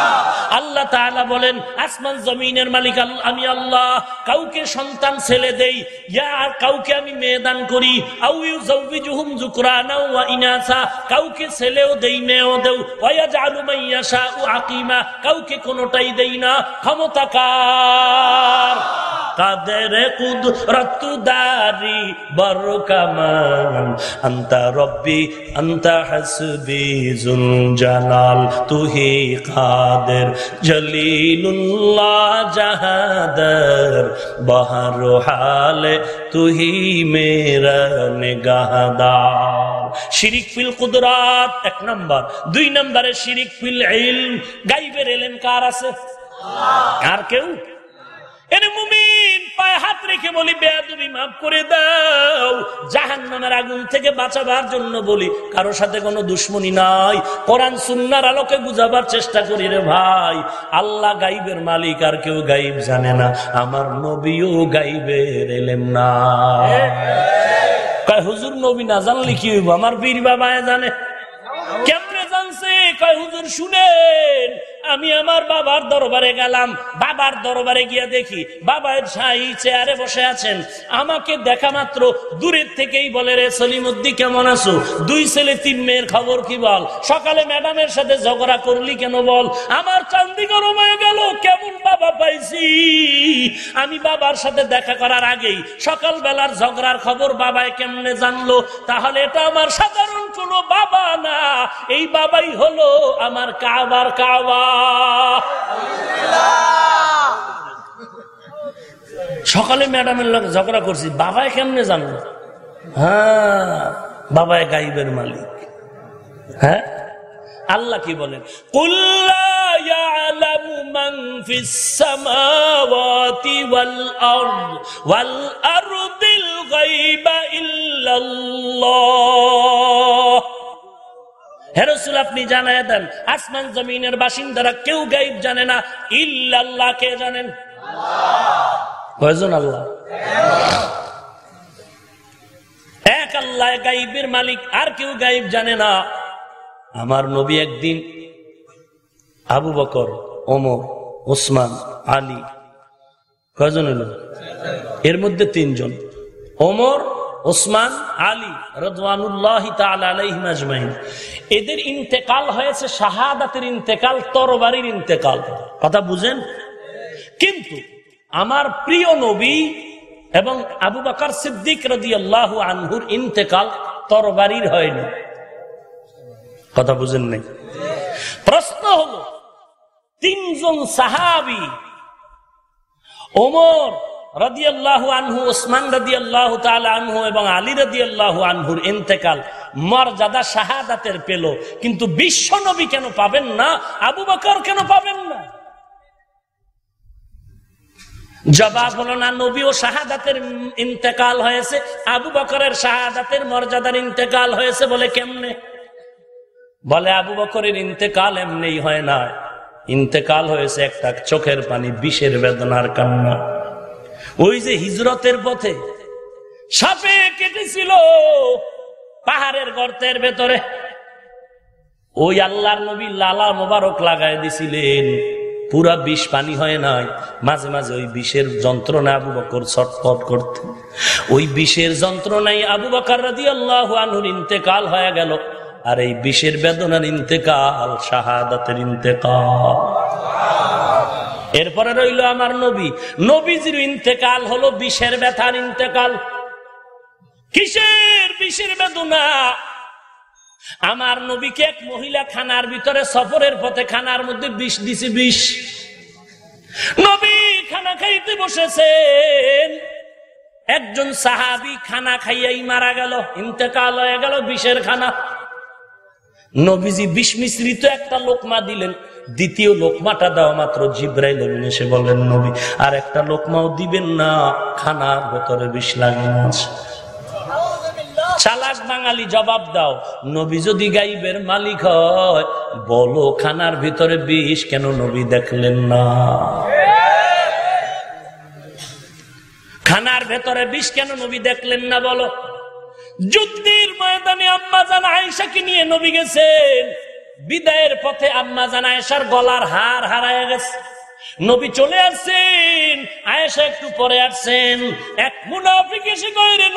আল্লাহ তাআলা বলেন, আসমান জমিনের মালিক আমি আল্লাহ, কাউকে সন্তান, ছেলে দেই, ইয়া কাউকে আমি মেয়ে দান করি আউ ইউজাউবিজুহুম যুকরানা ওয়া ইনাসা, কাউকে ছেলেও দেই, মেয়েও দেও ওয়া ইয়াজআলু মান ইয়াশাউ আকিমা, কাউকে কোনোটাই দেই না, ক্ষমতা কার? কাদের কুদরত দারি বড় কামান আন্তা রব্বি, আন্তা হাসবি জুল জালাল তুহি কাদের জলিলুল্লাহ জাহাদার বাহার হাল তুহি মেরা নেগাহাদার। শিরিক ফিল কুদরাত, এক নম্বর। দুই নম্বরে শিরিক ফিল ইলম, গাইবের এলেন কার আছে? আর কেউ? এনে মুমিন পায়ে হাত রেখে বলি, বেয়াদুবি মাফ করে দাও। জাহান নামের আগুন থেকে বাঁচাবার জন্য বলি কারোর সাথে কোনো দুশ্মনী নাই। কোরআন সুন্নার আলোকে বুঝাবার চেষ্টা করি রে ভাই। আল্লাহ গাইবের মালিক আর কেউ গাইব জানে না। আমার নবীও গাইবের এলেম না হুজুর, নবী না জানলে কি হইব? আমার বীর বাবায় জানে। কেমনে জানছে? কয়, হুজুর, শুনেন। আমি আমার বাবার দরবারে গেলাম। বাবার দরবারে গিয়ে দেখি বাবা ছাই চেয়ারে বসে আছেন। আমাকে দেখা মাত্র দূরের থেকেই বলে, রে সলিমুদ্দি, কেমন আছো? দুই ছেলে, তিন মেয়ের খবর কি বল? সকালে ম্যাডামের সাথে ঝগড়া করলি কেন বল? আমার চান্দি গরম হয়ে গেল, কেমন বাবা পাইছি? আমি বাবার সাথে দেখা করার আগেই সকাল বেলার ঝগড়ার খবর বাবায় কেমনে জানলো? তাহলে এটা আমার সাধারণ কোনো বাবা না। এই বাবাই হলো আমার কাবার কাবা। সকালে ম্যাডামের লোক ঝগড়া করছি বাবায় কেমনে জানলো হ্যাঁ বাবায় গাইবের মালিক হ্যাঁ আল্লাহ কি বলেন কুল্লা يعلم من في السماوات والأرض والأرض الغيب إلا الله হেরসুল আপনি জানায় দেন আসমান জমিনের বাসিন্দারা কেউ গাইব জানে না ইল্লাল্লাহ কে জানেন? কয়জন আল্লাহ? এক আল্লাহ গাইবের মালিক আর কেউ গাইব জানে না। আমার নবী একদিন আবু বকর ওমর ওসমান আলী কয়জন এলো এর মধ্যে তিনজন। ওমর ওসমান আলী রদওয়ানুল্লাহ আলাইহিম এদের ইন্তেকাল হয়েছে শাহাদাতের ইন্তেকাল, তরবারির ইন্তেকাল। কথা বুঝেন? কিন্তু আমার প্রিয় নবী এবং আবু বাকার সিদ্দিক রদি আল্লাহ আনহুর ইন্তেকাল তরবারির হয়নি। কথা বুঝেন নাই? প্রশ্ন হল, তিনজন সাহাবি, ওমর রদি আল্লাহ আনহু, ওসমান রদি আল্লাহ আনহু এবং আলী রদি আল্লাহ আনহুর ইন্তেকাল মর্যাদা শাহাদাতের পেল। কিন্তু বিশ্ব নবী কেন পাবেন না? আবু বকর কেন পাবেন না? জবাব হলো না, নবী ও শাহাদাতের ইন্তেকাল হয়েছে। আবু বকরের শাহাদাতের মর্যাদার ইন্তেকাল হয়েছে বলে কেমনে? বলে, আবু বকরের ইন্তেকাল এমনি হয় না। ইন্তেকাল হয়েছে একটা চোখের পানি, বিষের বেদনার কান্না। ওই যে হিজরতের পথে সাপে কেটেছিল পাহাড়ের গর্তের ভেতরে। ওই আল্লাহর নবী লালা মোবারক লাগাই দিছিলেন। পুরা বিষ পানি হয় নাই। মাঝে মাঝে ওই বিষের যন্ত্রণা আবু বকর ছটফট করতে। ওই বিষের যন্ত্রণায় আবু বকর রাজি আল্লাহ আনুর ইন্তেকাল হয়ে গেল। আর এই বিষের বেদনার ইন্তেকাল শাহাদাতের ইন্তেকাল। এরপরে রইল আমার নবী। নবীজির ইন্তেকাল হলো বিষের ব্যথার ইন্তেকাল। কিসের বিষের বেদনা আমার নবীকে এক মহিলা খানার ভিতরে সফরের পথে খানার মধ্যে বিষ দিছে, বিষ। নবী খানা খাইতে বসেছেন। একজন সাহাবি খানা খাইয়াই মারা গেল, ইন্তেকাল হয়ে গেল বিষের খানা। নবীজি বিষ মিশ্রিত একটা লোকমা দিলেন। দ্বিতীয় লোকমাটা দেওয়া মাত্র জিব্রাইল এসে বললেন, নবী, আর একটা লোকমাও দিবেন না, খানার ভেতরে বিষ লাগানো। আছে চালাক বাঙালি জবাব দাও। নবী যদি গাইবের মালিক হয়, বলো খানার ভিতরে বিষ কেন নবী দেখলেন না? খানার ভেতরে বিষ কেন নবী দেখলেন না বলো? যুদ্ধের ময়দানে আম্মা জান আয়সাকে নিয়ে নবী গেছেন। বিদায়ের পথে আম্মা জান আয়সার গলার হার হারায় গেছে। নবী চলে আসছেন, আয়েশা একটু পরে আসছেন। এক মুনাফিক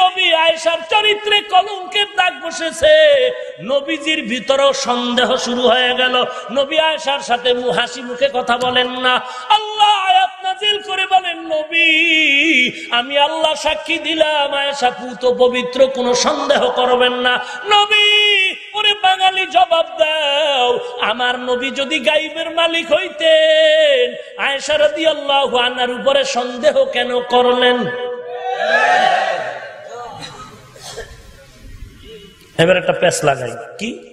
নবী, আয়েশার চরিত্রে কলঙ্কের দাগ বসেছে। নবীজির ভিতরেও সন্দেহ শুরু হয়ে গেল। নবী আয়েশার সাথে হাসি মুখে কথা বলেন না। আল্লাহ আয়াত করে বলেন, নবী, আমি আল্লাহ সাক্ষী দিলাম, আয়েশা পুত পবিত্র, কোনো সন্দেহ করবেন না। নবী, ওরে বাঙালি, জবাব দাও। আমার নবী যদি গাইবের মালিক হইতেন আল্লাহ আনার উপরে সন্দেহ কেন করলেন? এবার একটা প্যাস লাগাই। কি?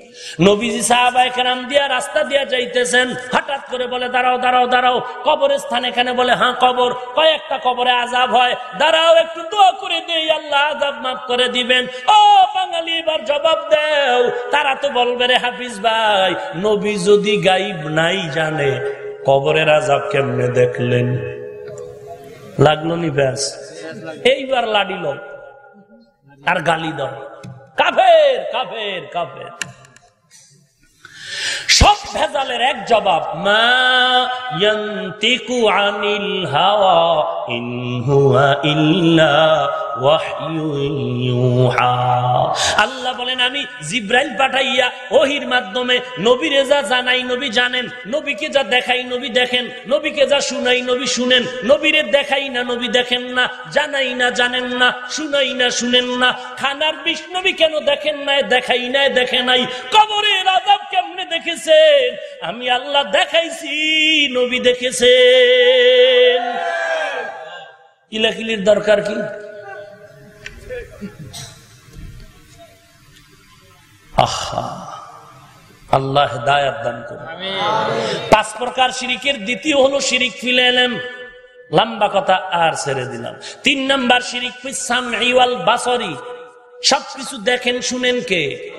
হঠাৎ করে বলে, দাঁড়াও দাঁড়াও দাঁড়াও। কবরস্থান এখানে বলে হ্যাঁ কবর। কয়েকটা কবরে আজাব হয়। দাঁড়াও, একটু দোয়া করে দেই, আল্লাহ আজাব মাফ করে দিবেন। ও বাঙালি, এবার জবাব দেও। তারা তো বলবে, রে হাফিজ ভাই, নবী যদি গাইব নাই জানে কবরের আজাব কেমনে দেখলেন? লাগল নি ব্যাস। এইবার লাডিল। আর গালি দাও। কাফের কাফের কাফের। সব ভেজালের এক জবাব, মা আনিল হাওয়া ইল্লা আল্লাহ বলেন, আমি জিব্রাইল পাঠাইয়া ওহির মাধ্যমে নবীরে যা জানাই, নবী জানেন, নবীকে যা দেখাই, নবী দেখেন, নবীকে যা শুনাই, নবী শুনেন, নবীরে দেখাই না, নবী দেখেন না, জানাই না, জানেন না, শুনাই না, শুনেন না, খানার বিষ নবী কেন দেখেন না দেখাই না দেখে নাই, কবরের আজাব কেমনে দেখেছেন? আমি আল্লাহ দেখাইছি, নবী দেখেছেন। কিলাকিলির দরকার কি? আহা। আল্লাহ হেদায়াত দান করুন। পাঁচ প্রকার শিরিকের, দ্বিতীয় হলো শিরিক ফিলে এলেন লম্বা কথা আর ছেড়ে দিলাম। তিন নাম্বার শিরিক সামঈওয়াল বাসরি। সবকিছু দেখেন, শুনেন কে?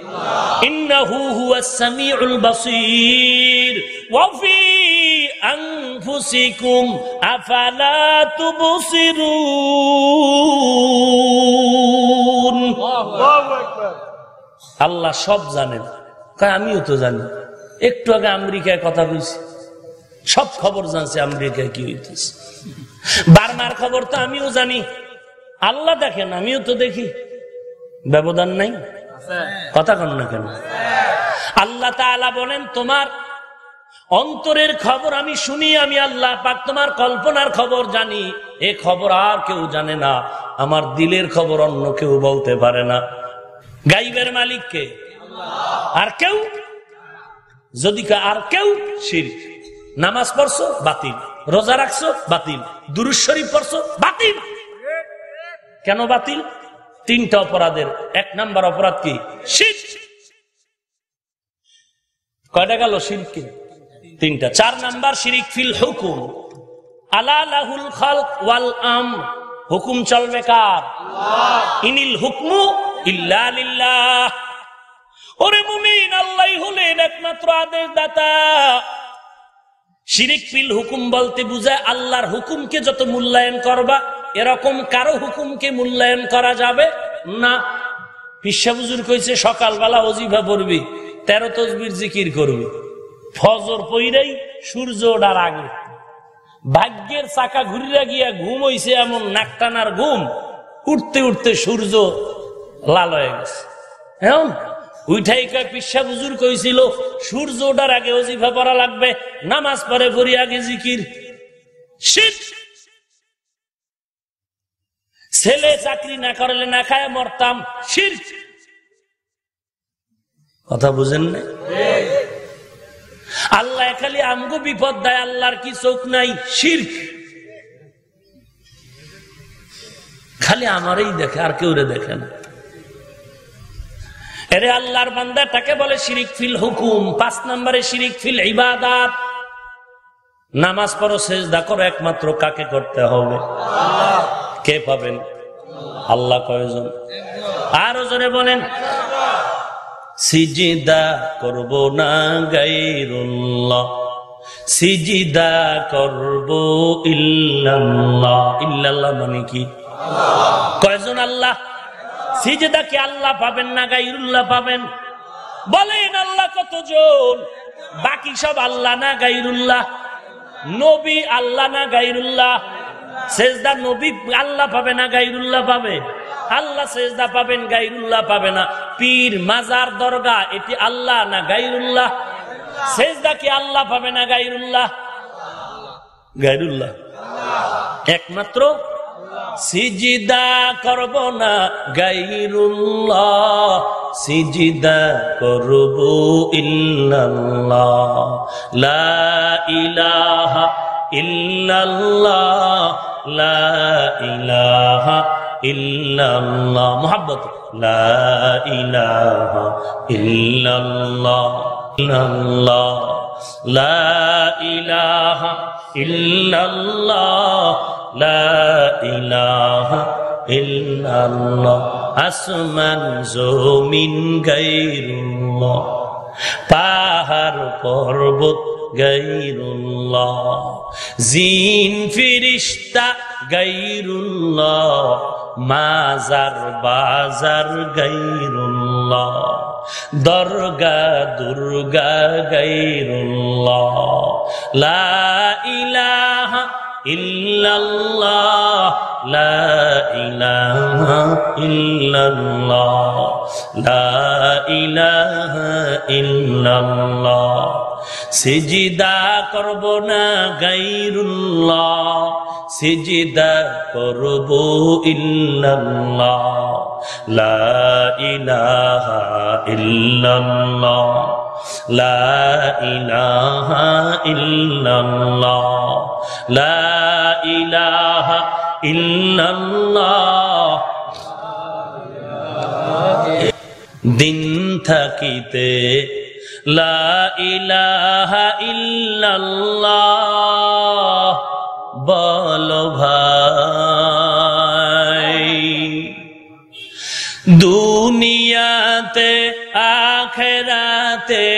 ইন্নাহু হুয়াস সামিউল বাসীর। ওয়া ফি আনফুসিকুম আফালা তুবসিরুন। আল্লাহ সব জানেন আমিও তো জানি। একটু আগে আমেরিকায় কথা বলছি সব খবর জানছে আমেরিকায় কি হইতেছে। বার্মার খবর তো আমিও জানি। আল্লাহ দেখেন, আমিও তো দেখি। ব্যবধান নাই? কথা কন না কেন? আল্লাহ তাআলা বলেন, তোমার অন্তরের খবর আমি শুনি, আমি আল্লাহ পাক তোমার কল্পনার খবর জানি। এ খবর আর কেউ জানে না। আমার দিলের খবর অন্য কেউ বলতে পারে না। গাইবের মালিককে। আর কেউ? যদি কা- আর কেউ? শির নামাজ পড়ছো? বাতিল। রোজা রাখছো? বাতিল। দুরুশ্বরী পড়ছো? বাতিল। কেন বাতিল? তিনটা অপরাধের। এক নাম্বার অপরাধ কি? শির কয়টা গেল? শিরকে তিনটা। চার নাম্বার শিরিক ফিল হুকুম। আলা লাহুল খালক ওয়াল আম হুকুম চলবে কার? ইনিল হুকমু আল্লাহ হলেন একমাত্র আদেশ দাতা শিরিক হুকুম বলতে বুঝায়, আল্লাহর হুকুমকে যত মূল্যায়ন করবা, এরকম কারও হুকুমকে মূল্যায়ন করা যাবে না। পিসাবুজুর কইছে, সকালবেলা অজিফা পড়বি, তেরো তসবির জিকির করবি। ফজর পইরাই সূর্য ওঠার আগে। ভাগ্যের চাকা ঘুরিয়া গিয়া ঘুম হইছে এমন নাকটানার ঘুম। উঠতে উঠতে সূর্য লাল হয়ে গেছে হ্যাঁ উঠাই কয় পিসা বুজুর কইছিল সূর্য ওঠার আগে অজিফা পড়া লাগবে নামাজ পরে পড়ি আগে জিকির। ছেলে চাকরি না করলে না খায় মরতাম শির কথা বুঝেন না আল্লাহ খালি আমগো বিপদ দেয় আল্লাহর কি চোখ নাই? শির্ক খালি আমারই দেখে আর কেউ রে দেখে না। এরে আল্লাহর বান্দা তাকে বলে শিরিক ফিল হুকুম, পাঁচ নম্বরে শিরিক ফিল ইবাদাত। নামাজ পড়ো, সেজদা করো, একমাত্র কাকে করতে হবে? কে পাবেন? আল্লাহ কয়জন? আরও জনে বলেন। সিজিদা করব না গাইরুল্লাহ সিজিদা করব ইল্লাল্লাহ। ইল্লাল্লাহ মানে কি? কয়জন আল্লাহ? সিজদা কি আল্লাহ পাবেন না গাইরুল্লাহ পাবেন। বলেন আল্লাহ কতজন? বাকি সব আল্লাহ না গাইরুল্লাহ নবী আল্লাহ না গাইরুল্লাহ সেজদা নবী আল্লাহ পাবে না গাইরুল্লাহ পাবে। আল্লাহ সেজদা পাবেন গাইরুল্লাহ পাবে না। পীর মাজার দরগা, এটি আল্লাহ না গাইরুল্লাহ সেজদা কি আল্লাহ পাবে না গাইরুল্লাহ গাইরুল্লাহ একমাত্র সিজিদা করব না গাইরুল্লাহ, সিজিদা করব ইল্লাল্লাহ। লা ইলাহা ইল্লাল্লাহ, লা ইলাহা ইল্লাল্লাহ। মোহাব্বত, লা ইলাহা ইল্লাল্লাহ ইল্লাল্লাহ। লা ইলাহা ইল্লাল্লাহ। লা ইলাহা ইল্লাল্লাহ, আসমান জমিন গাইরুল্লাহ, পাহাড় পর্বত গাইরুল্লাহ, জিন ফিরিস্তা গাইরুল্লাহ, মাজার বাজার গাইরুল্লাহ, দরগা দুর্গা গাইরুল্লাহ, লা ইলাহা সিজিদা করব না গাইরুল্লাহ সিজিদা করব ইল্লাল্লাহ লা ইলাহা ইল্লাল্লাহ। দিন থাকিতে লা ইলাহা ইল্লাল্লাহ। বল দুনিয়াতে আখেরাতে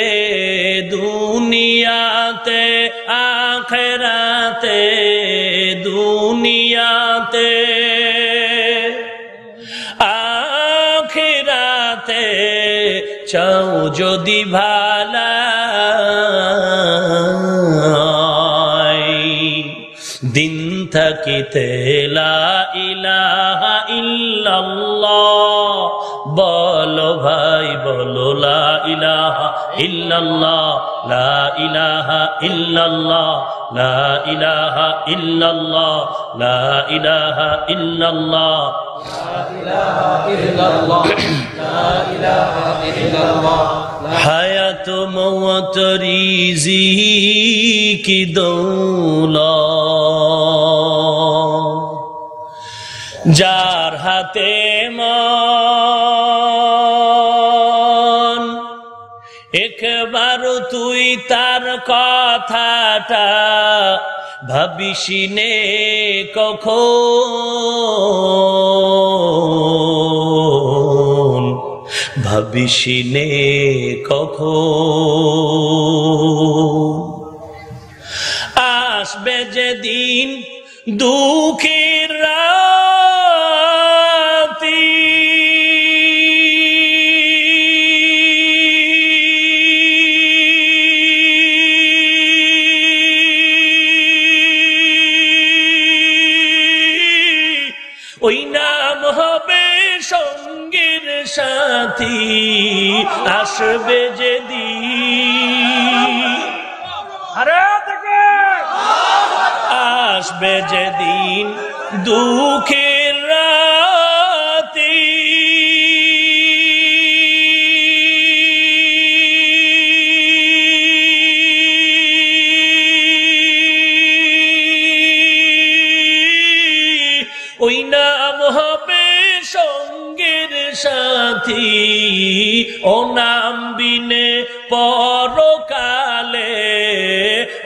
দুনিয়াতে আখেরাতে দুনিয়াতে। আখেরাতে চাও যদি ভালা দিন থাকিতে লা ইলাহা ইল্লাল্লাহ ভাই বলো ইলাহা ইল্লাল্লাহ, লা ইলাহা ইল্লাল্লাহ, লা ইলাহা ইল্লাল্লাহ, লা ইলাহা ইল্লাল্লাহ। হায়াত মৌত রিজি কি দৌলা যার হাতে মন তুই তার কথাটা ভাবিসিনে কখন? ভাবিসিনে কখন? আসবে যেদিন দুঃখের সাথী আসবে যেদি। আরে দেখে। আসবে যেদিন দুঃখের ও নাম বিনে পরকালে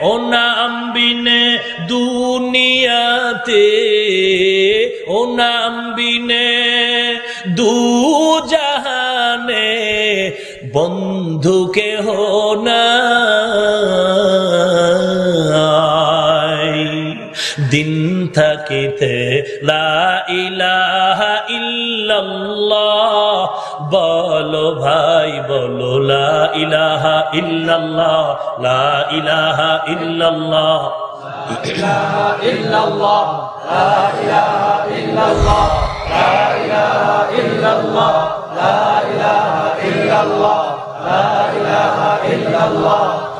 ও নাম বিনে দুনিয়াতে ও নাম বিনে দু জাহানে বন্ধুকে হো না দিন থাকিতে লা ইলাহা ইল্লাল্লাহ বলো ভাই, বলো, লা ইলাহা ইল্লাল্লাহ, লা ইলাহা ইল্লাল্লাহ।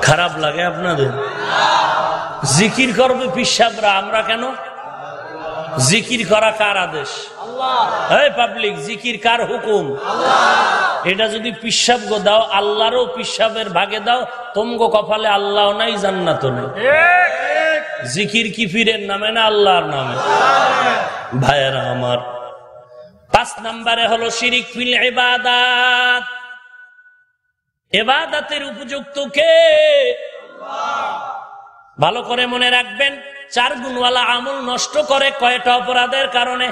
খারাপ লাগে আপনাদের? জিকির করবে পিসাবরা, আমরা কেন? জিকির করা কার আদেশ? এই পাবলিক জিকির কার হুকুম? এটা যদি পিসাব গো দাও আল্লাহরও পিসাবের ভাগে দাও তোমগো কপালে আল্লাহ নাই জান্নাত নেই। জিকির কি ফিরের নামে না আল্লাহর নামে? ভাইয়েরা আমার পাঁচ নম্বরে হলো শিরিক ফিল এবাদাত এবাদাতের উপযুক্ত কে? ভালো করে মনে রাখবেন। চার গুণওয়ালা আমল নষ্ট করে কয়টা অপরাধের কারণে?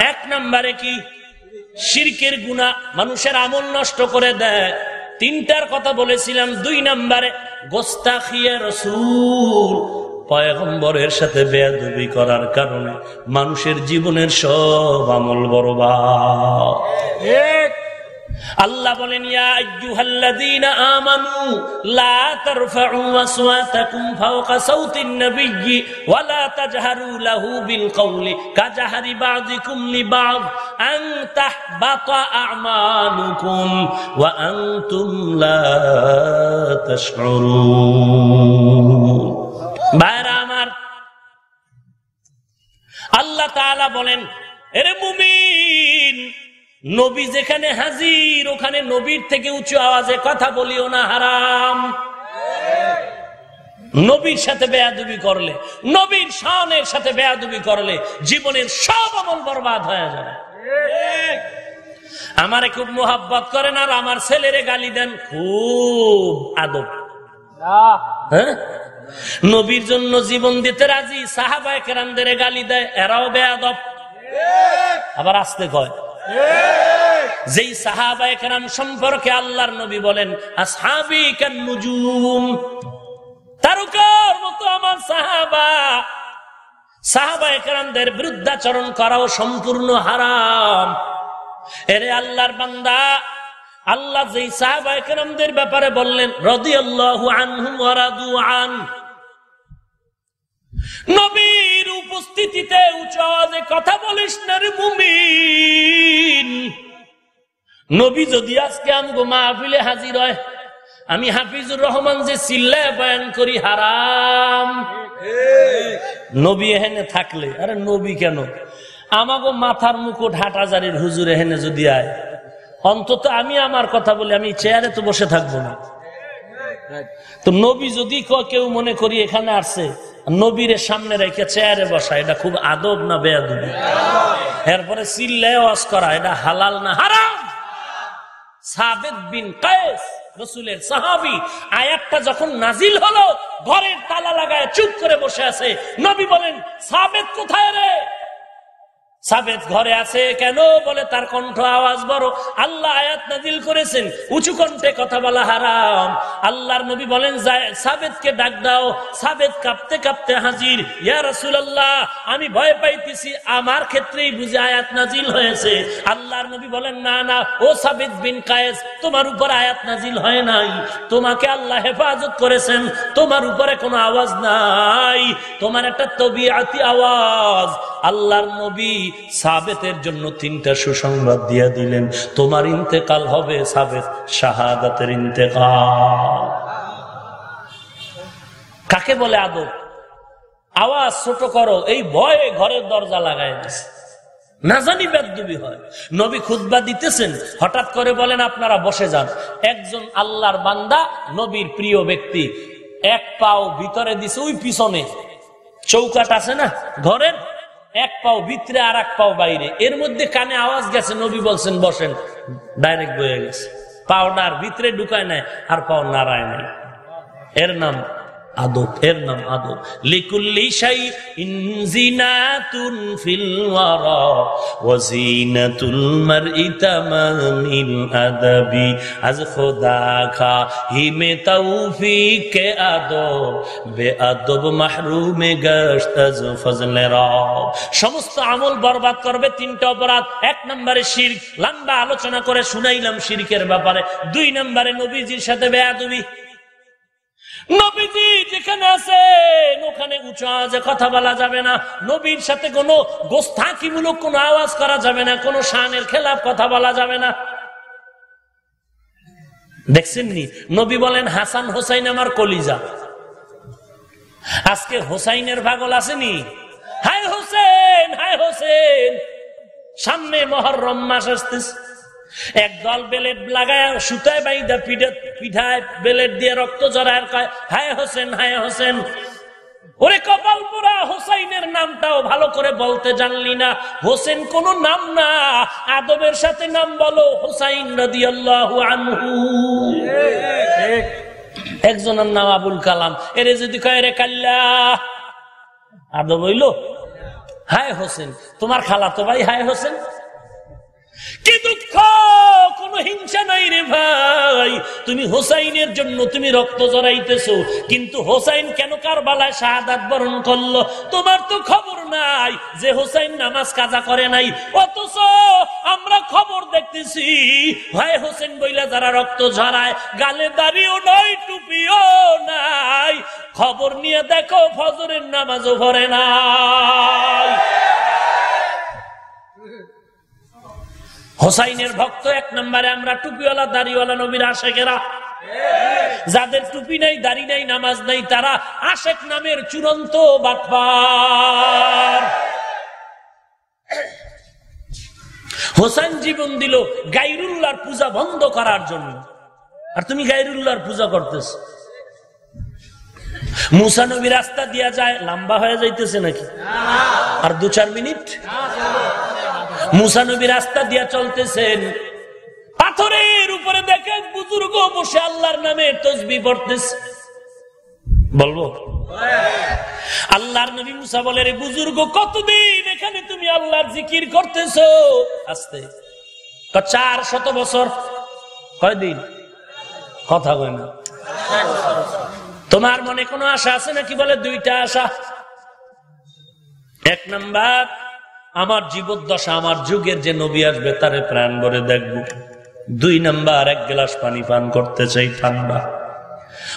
এক নম্বরে কি? শিরকের গুণা মানুষের আমল নষ্ট করে দেয়। তিনটার কথা বলেছিলাম, দুই নম্বরে গোস্তাখিয়া রসুল পয়গম্বরের সাথে বেয়াদবি করার কারণে মানুষের জীবনের সব আমল বরবাদ। আল্লাহ বলেন, ইয়া আইয়ুহাল্লাযীনা আমানু, লা তারফা'ু আসওয়াতাকুম ফাওকা সাওতিন নাবিয়্যি ওয়া লা তাজহারু লাহু বিল কওলি কাজহারি বা'দিকুম লিবা'দ আন তাহবাতা আ'মালুকুম ওয়া আনতুম লা তাশউরুন। ভাইরা আমার, আল্লাহ তাআলা বলেন, এরে মুমিন নবী যেখানে হাজির, ওখানে নবীর থেকে উঁচু আওয়াজে কথা বলিও না, হারাম। নবীর সাথে বেয়াদুবি করলে, নবীর শানের সাথে বেয়াদুবি করলে, জীবনের সব আমল বরবাদ হয়ে যাবে। আমারে খুব মোহাব্বত করেন আর আমার ছেলেরে গালি দেন, খুব আদব। হ্যাঁ? নবীর জন্য জীবন দিতে রাজি, সাহাবায় কেরামদের গালি দেয়, এরাও বেয়াদব। আবার আসতে কয় যেই সাহাবা একরাম সম্পর্কে আল্লাহর নবী বলেন, আসহাবি নুজুম তারকার মতো আমার সাহাবা। সাহাবা একরামদের বিরুদ্ধাচরণ করাও সম্পূর্ণ হারাম। এরে আল্লাহর বান্দা, আল্লাহ যেই সাহাবা একরামদের ব্যাপারে বললেন রদি আল্লাহ ওয়ারাদু আন নবীর উপস্থিতিতে উঁচু আওয়াজে কথা বলিস না রে মুমিন। নবী যদি আজকে আমগো মাহফিলে হাজির হয়, আমি হাফিজুর রহমান যে চিল্লায় বয়ান করি হারাম। নবী এহেনে থাকলে, আরে নবী কেন? আমাগো মাথার মুকুট হাটাজারির হুজুর এহেনে যদি আয়, অন্তত আমি আমার কথা বলি, আমি চেয়ারে তো বসে থাকব না। তো নবী যদি কেউ মনে করি এখানে আসছে নবীর সামনে রেখে চেয়ারে বসা, এটা খুব আদব না বেয়াদবি? এরপরে চিল্লায় ওয়াজ করা, এটা হালাল না হারাম? সাবেদ বিন কায়েস, রসুলের সাহাবি, আয়াতটা যখন নাজিল হলো, ঘরের তালা লাগায় চুপ করে বসে আছে। নবী বলেন সাবেদ কোথায় রে? সাবেদ ঘরে আছে কেন বলে তার কণ্ঠ আওয়াজ বড়। আল্লাহ আয়াত নাজিল করেছেন, উঁচু কণ্ঠে কথা বলা হারাম। আল্লাহর নবী বলেন সাবেদকে ডাক দাও সাবেদ কাঁপতে কাঁপতে হাজির। ইয়া রসুল আমি ভয় পাইতেছি, আমার ক্ষেত্রেই বুঝে আয়াত নাজিল হয়েছে। আল্লাহর নবী বলেন, না না, ও সাবেদ বিন কায়েস, তোমার উপর আয়াত নাজিল হয় নাই। তোমাকে আল্লাহ হেফাজত করেছেন, তোমার উপরে কোনো আওয়াজ নাই। তোমার একটা তবিআতি আওয়াজ আল্লাহর নবী সাবেতের জন্য তিনটা সুসংবাদ দিয়ে দিলেন, তোমার ইন্তেকাল হবে সাবেত শাহাদাতের ইন্তেকাল। কাকে বলে আদব? আওয়াজ ছোট করো, এই ভয়ে ঘরের দরজা লাগাই দিছে। না জানি বেদবি হয়। নবী খুদ্া দিতেছেন, হঠাৎ করে বলেন, আপনারা বসে যান। একজন আল্লাহর বান্দা, নবীর প্রিয় ব্যক্তি, এক পাও ভিতরে দিছে, ওই পিছনে। চৌকাট আছে না, ঘরের? এক পাও ভিতরে আর এক পাও বাইরে। এর মধ্যে কানে আওয়াজ গেছে, নবী বলছেন, বসেন। ডাইরেক্ট বয়ে গেছে। পাওডার ভিতরে ঢুকায় নাই, আর পাও নারায় নাই। এর নাম আদব। এর নাম আদব। লিকুল্লি ইনজিনাতুন ফিল ওয়ারা ওয়াজিনাতুল আদাবি। আজ খোদা খা হিমে ফজলে রব। সমস্ত আমল বরবাদ করবে তিনটা অপরাধ। এক নম্বরে শিরক। লম্বা আলোচনা করে শুনাইলাম শিরকের ব্যাপারে। দুই নম্বরে নবীজির সাথে বেয়াদবি। নবীজি যেখানে আছেন, ওখানে উঁচু আওয়াজে কথা বলা যাবে না। নবীর সাথে কোনো গোস্তাকিমূলক কোনো আওয়াজ করা যাবে না, কোনো শানের খেলাফ কথা বলা যাবে না। দেখছেননি? নবী বলেন, হাসান হোসাইন আমার কলিজা। আজকে হোসাইনের ভাগল আসেনি? হায় হোসেন হায় হোসেন! সামনে মহরম মাস আসতেছে। একদল বেলেট লাগায় সুতায় বাইদা পিঠে পিঠায় বেলেট দিয়ে রক্ত জড়ায় কয়, হায় হোসেন হায় হোসেন। ওরে কপাল পোড়া, হোসাইনের নামটাও ভালো করে বলতে জানলি না। হোসেন কোন নাম না, আদবের সাথে নাম বলো, হোসাইন নদী আনহু। একজনের নাম আবুল কালাম। এরে যদি কয়, রে কাল্লা। আদব হইল, হায় হোসেন, তোমার খালা তো ভাই হায় হোসেন। কি দুঃখ? কোন হিংসা নাই রে ভাই। তুমি হোসাইনের জন্য তুমি রক্ত জড়াইতেছো। কিন্তু হোসাইন কেন কারবালায় শাহাদাত বরণ করল? তোমার তো খবর নাই যে হোসাইন নামাজ কাজা করে নাই। অথচ আমরা খবর দেখতেছি, ভাই হোসেন বইলা যারা রক্ত ঝরায়, গালে দাঁড়িয়েও নয় টুপিও নাই। খবর নিয়ে দেখো, ফজরের নামাজও ভরে নাই। হোসাইনের ভক্ত এক নম্বরে আমরা টুপিওয়ালা, দাড়িওয়ালা, নবীর আশেকেরা। যাদের টুপি নাই, দাড়ি নাই, নামাজ নাই, তারা আশেক নামের চূড়ান্ত বাটপার। হোসাইন জীবন দিল গাইরুল্লাহর পূজা বন্ধ করার জন্য। আর তুমি গাইরুল্লাহর পূজা করতেছ। মুসা নবী রাস্তা দিয়া যায়, লম্বা হয়ে যাইতেছে নাকি? আর দু চার মিনিট? মুসানবী রাস্তা দিয়া চলতেছেন। পাথরের উপরে দেখেন বুজুর্গ বসে আল্লাহর নামে তসবি পড়তেছে। বলব? আল্লাহর নবী মুসা বলে, রে বুজুর্গ, কতদিন এখানে তুমি আল্লাহর জিকির করতেছো? আস্তে। চার শত বছর। কয়দিন? কথা কয় না। তোমার মনে কোনো আশা আছে নাকি বলে, দুইটা আশা এক নাম্বার আমার জীবদ্দশা, আমার যুগের যে নবী আসবে, তারে প্রাণ ভরে দেখব। দুই নাম্বার, এক গ্লাস পানি পান করতে চাই ঠান্ডা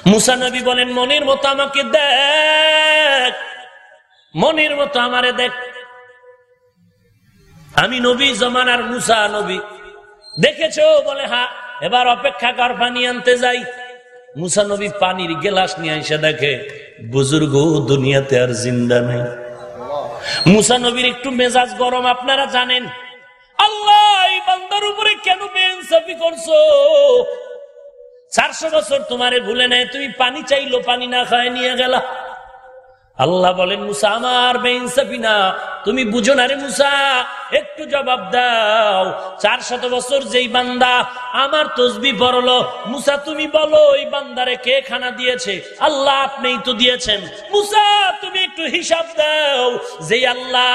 মুসা নবী বলেন, মনের মতো আমাকে দেখ। মনের মতো আমারে দেখ। আমি নবী, জমানার মুসা নবী। দেখেছ? বলে, হা, এবার অপেক্ষা কর, পানি আনতে যাই। মুসা নবী পানির গেলাস নিয়ে এসে দেখে, বুজুর্গ, দুনিয়াতে আর জিন্দা নেই। মুসা নবীর একটু মেজাজ গরম, আপনারা জানেন। উপরে কেন করছ? চারশো বছর তোমারে ভুলে নেয় তুমি পানি চাইলো, পানি না খায় নিয়ে গেলা। আল্লাহ বলেন, মুসা, আমার বেইনসাফি না তুমি বুঝো না রে মুসা, একটু জবাব দাও। চার শত বছর যেই বান্দা আমার তসবি পড়ল, মুসা, তুমি বলো এই বান্দারে কে খানা দিয়েছে? আল্লাহ আপনিই তো দিয়েছেন। মুসা, তুমি একটু হিসাব দাও, যে আল্লাহ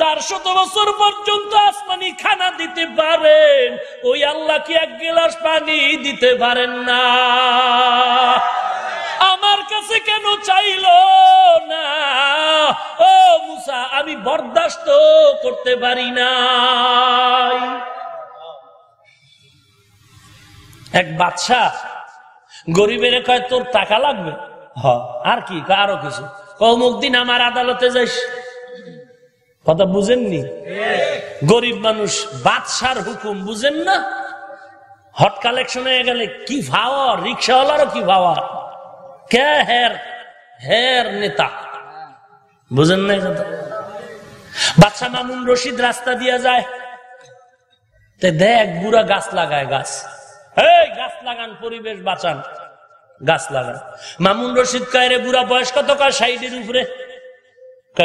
চার শত বছর পর্যন্ত আসমানি খানা দিতে পারেন, ওই আল্লাহ কি এক গিলাস পানি দিতে পারেন না? আমার কাছে কেন চাইল না? ও মুসা আমি বরদাস্ত করতে পারি না এক বাচ্চা গরিবের কয় তোর টাকা লাগবে? হ। আর কি? আরও কিছু। কমুক দিন আমার আদালতে যাইস। কথা বুঝেননি? গরিব মানুষ বাদশার হুকুম বুঝেন না? হট কালেকশন হয়ে গেলে কি ভাওয়ার রিক্সাওয়ালারও কি ভাওয়ার কে হের? হের নেতা। বুঝেন না কথা? বাচ্চা মামুন রশিদ রাস্তা দিয়া যায়। দেখ বুড়া গাছ লাগায় গাছ। এই গাছ লাগান, পরিবেশ বাঁচান। গাছ লাগান। মামুন রশিদ কয়, রে বুড়া, বয়স কত? কয় সাইডের উপরে।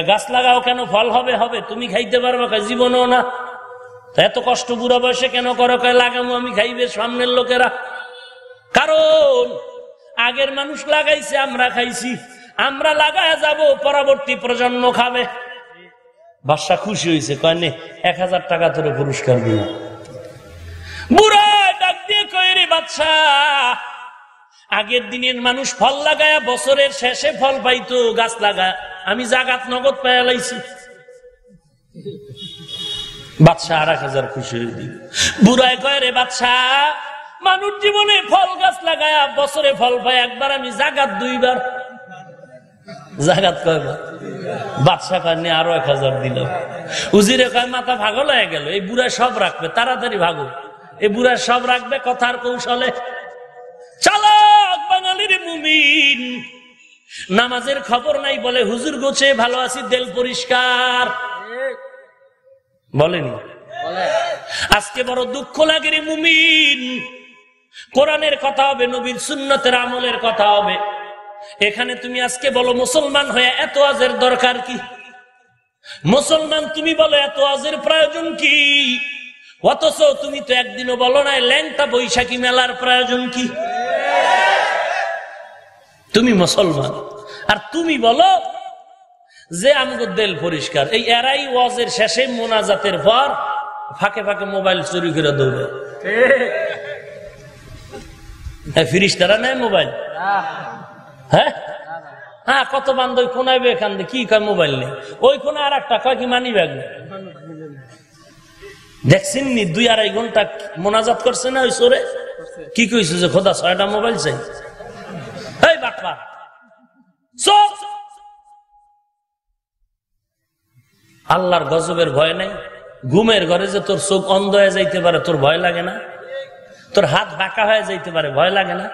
গাছ লাগাও কেন? ফল হবে? হবে। তুমি খাইতে পারব? জীবনও না। এত কষ্ট বুড়া বয়সে কেন করো? কয়, লাগামো আমি খাইবে সামনের লোকেরা। কারণ আগের মানুষ লাগাইছে, আমরা খাইছি। আমরা লাগায় যাব, পরবর্তী প্রজন্ম খাবে। বাদশা খুশি হয়েছে কয়নে এক হাজার টাকা ধরে পুরস্কার দিল বুড়া ডাক দিয়ে আগের দিনের মানুষ ফল লাগায় বছরের শেষে ফল পাইতো, গাছ লাগায় আমি জাগাত নগদ পায়া লাইছি। বাদশাহ আর এক হাজার খুশি হয়ে দিল। বুড়ায় কয়, রে বাদশাহ মানুষ জীবনে ফল গাছ লাগায় বছরে ফল পায়। একবার আমি জাগাত দুইবার। জাগাত কয়বার? বাদশা কারণে আরও এক হাজার দিল উজিরে কয় মাথা ভাগল হয়ে গেল এই বুড়া সব রাখবে তাড়াতাড়ি ভাগো। এই বুড়া সব রাখবে কথার কৌশলে। চালাক বাঙালির মুমিন। নামাজের খবর নাই বলে হুজুর গোছে ভালো আছি দেল পরিষ্কার। বলেনি? আজকে বড় দুঃখ লাগে রে মুমিন। কোরআনের কথা হবে, নবীর সুন্নতের আমলের কথা হবে। এখানে তুমি আজকে বলো, মুসলমান হয়ে এত আজের দরকার কি? মুসলমান তুমি বলো, এত আজের প্রয়োজন কি? অথচ তুমি তো একদিনও বলো না ল্যাংটা বৈশাখী মেলার প্রয়োজন কি? তুমি মুসলমান। আর তুমি বলো যে আমগো দেল পরিষ্কার। এই এরাই ওয়াজের শেষে মোনাজাতের পর ফাঁকে ফাঁকে মোবাইল চুরি করে দৌড়ে। ফিরিস তারা নেয় মোবাইল? হ্যাঁ? হ্যাঁ কত বান্ধব কোনাইবে এখান দিয়ে? কি কয় মোবাইল নেই? ওই কোনে আর একটা কয় কি মানি ব্যাগ দেখছেন নি, দুই আড়াই ঘণ্টা মোনাজাত করছে না ওই সোরে কি কইছে যে, খোদা, ছয়টা মোবাইল চাই? এই বাটপা আল্লাহর গজবের ভয় নাই। ঘুমের ঘরে যে তোর চোখ অন্ধ হয়ে যাইতে পারে, তোর ভয় লাগে না? তোর হাত বাঁকা হয়ে যাইতে পারে, ভয় লাগে না?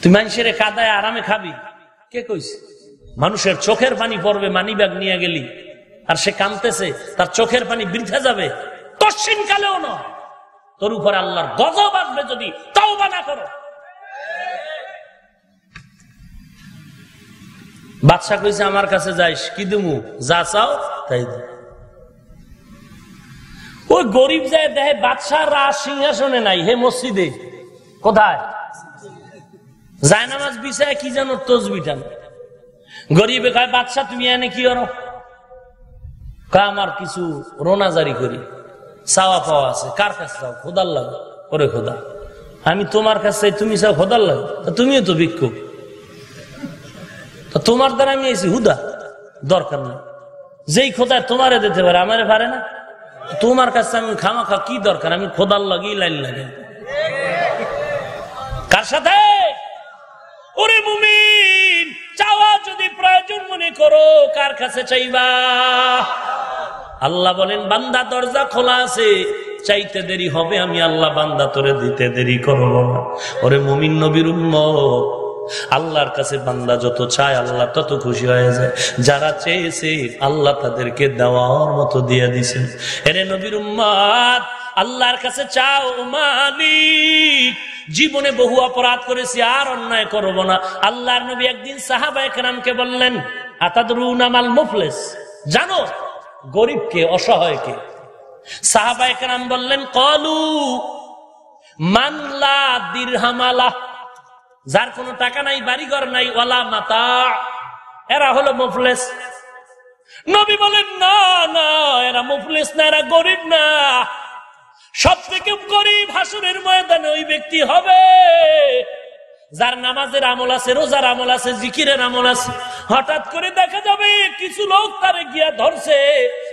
তুই মানুষের কাদায় আরামে খাবি। কে কইস মানুষের চোখের পানি পড়বে, মানি ব্যাগ নিয়ে গেলি। আর সে কামতেছে তার চোখের পানি বৃদ্ধা যাবে। তসিন কালেও নয়। তোর উপর আল্লাহর গজব আসবে যদি তাও বানা করো। বাদশাহ কইছে, আমার কাছে যাইস, কি দিমু? যা চাও তাই দে। ওই গরিব যায় দেখে বাদশাহ রাজ সিংহাসনে নাই, হে মসজিদে। কোথায়? জায়নামাজ বিষয়ে কি জানো? তসবিটান গরিবে কয়, বাদশাহ, তুমি এনে কি করো? আমার কিছু রোনা জারি করি। চাওয়া পাওয়া আছে। কার কাছে চাও? খোদার লাগে। ওরে খোদা, আমি তোমার কাছে তুমি চাও খোদার লাগে? তুমিও তো ভিক্ষুক তোমার দ্বারা আমি এসি হুদা, দরকার নেই। যেই খোদায় তোমারে দিতে পারে, আমারে পারে না? তোমার কাছে আমি খামাখা কি দরকার? আমি খোদার লাগি লাইন লাগে কার সাথে? ওরে মুমিন, চাওয়া যদি প্রয়োজন মনে করো, কার কাছে চাইবা? আল্লাহ বলেন, বান্দা দরজা খোলা আছে, চাইতে দেরি হবে, আমি আল্লাহ বান্দা তোরে দিতে দেরি করব না। ওরে মুমিন নবীর উম্মত আল্লাহর কাছে বান্দা যত চায়, আল্লাহ তত খুশি হয়ে যায়। যারা চেয়েছে, আল্লাহ তাদেরকে দেওয়ার মতো দিয়ে দিছেন এরে নবীর উম্মাদ, আল্লাহর কাছে চাও, মালিক। জীবনে বহু অপরাধ করেছি, আর অন্যায় করব না। আল্লাহর নবী একদিন সাহাবা একরামকে বললেন আতাদরুনামাল মুফলেস? জানো, গরিবকে, অসহায়কে। সাহাবা একরাম বললেন, কলু মানলা দিরহামালা যার কোনো টাকা নাই, বাড়িঘর নাই ওলা মাতা। এরা হলো মুফলেস। নবী বলেন, না না, এরা মুফলেস না, এরা গরিব না। সব থেকে গরিব হাসুরের ময়দানে ওই ব্যক্তি হবে। যার নামাজের আমল আছে, রোজার আমল আছে, জিকিরের আমল আছে। হঠাৎ করে দেখা যাবে, কিছু লোক তারে গিয়া ধরছে।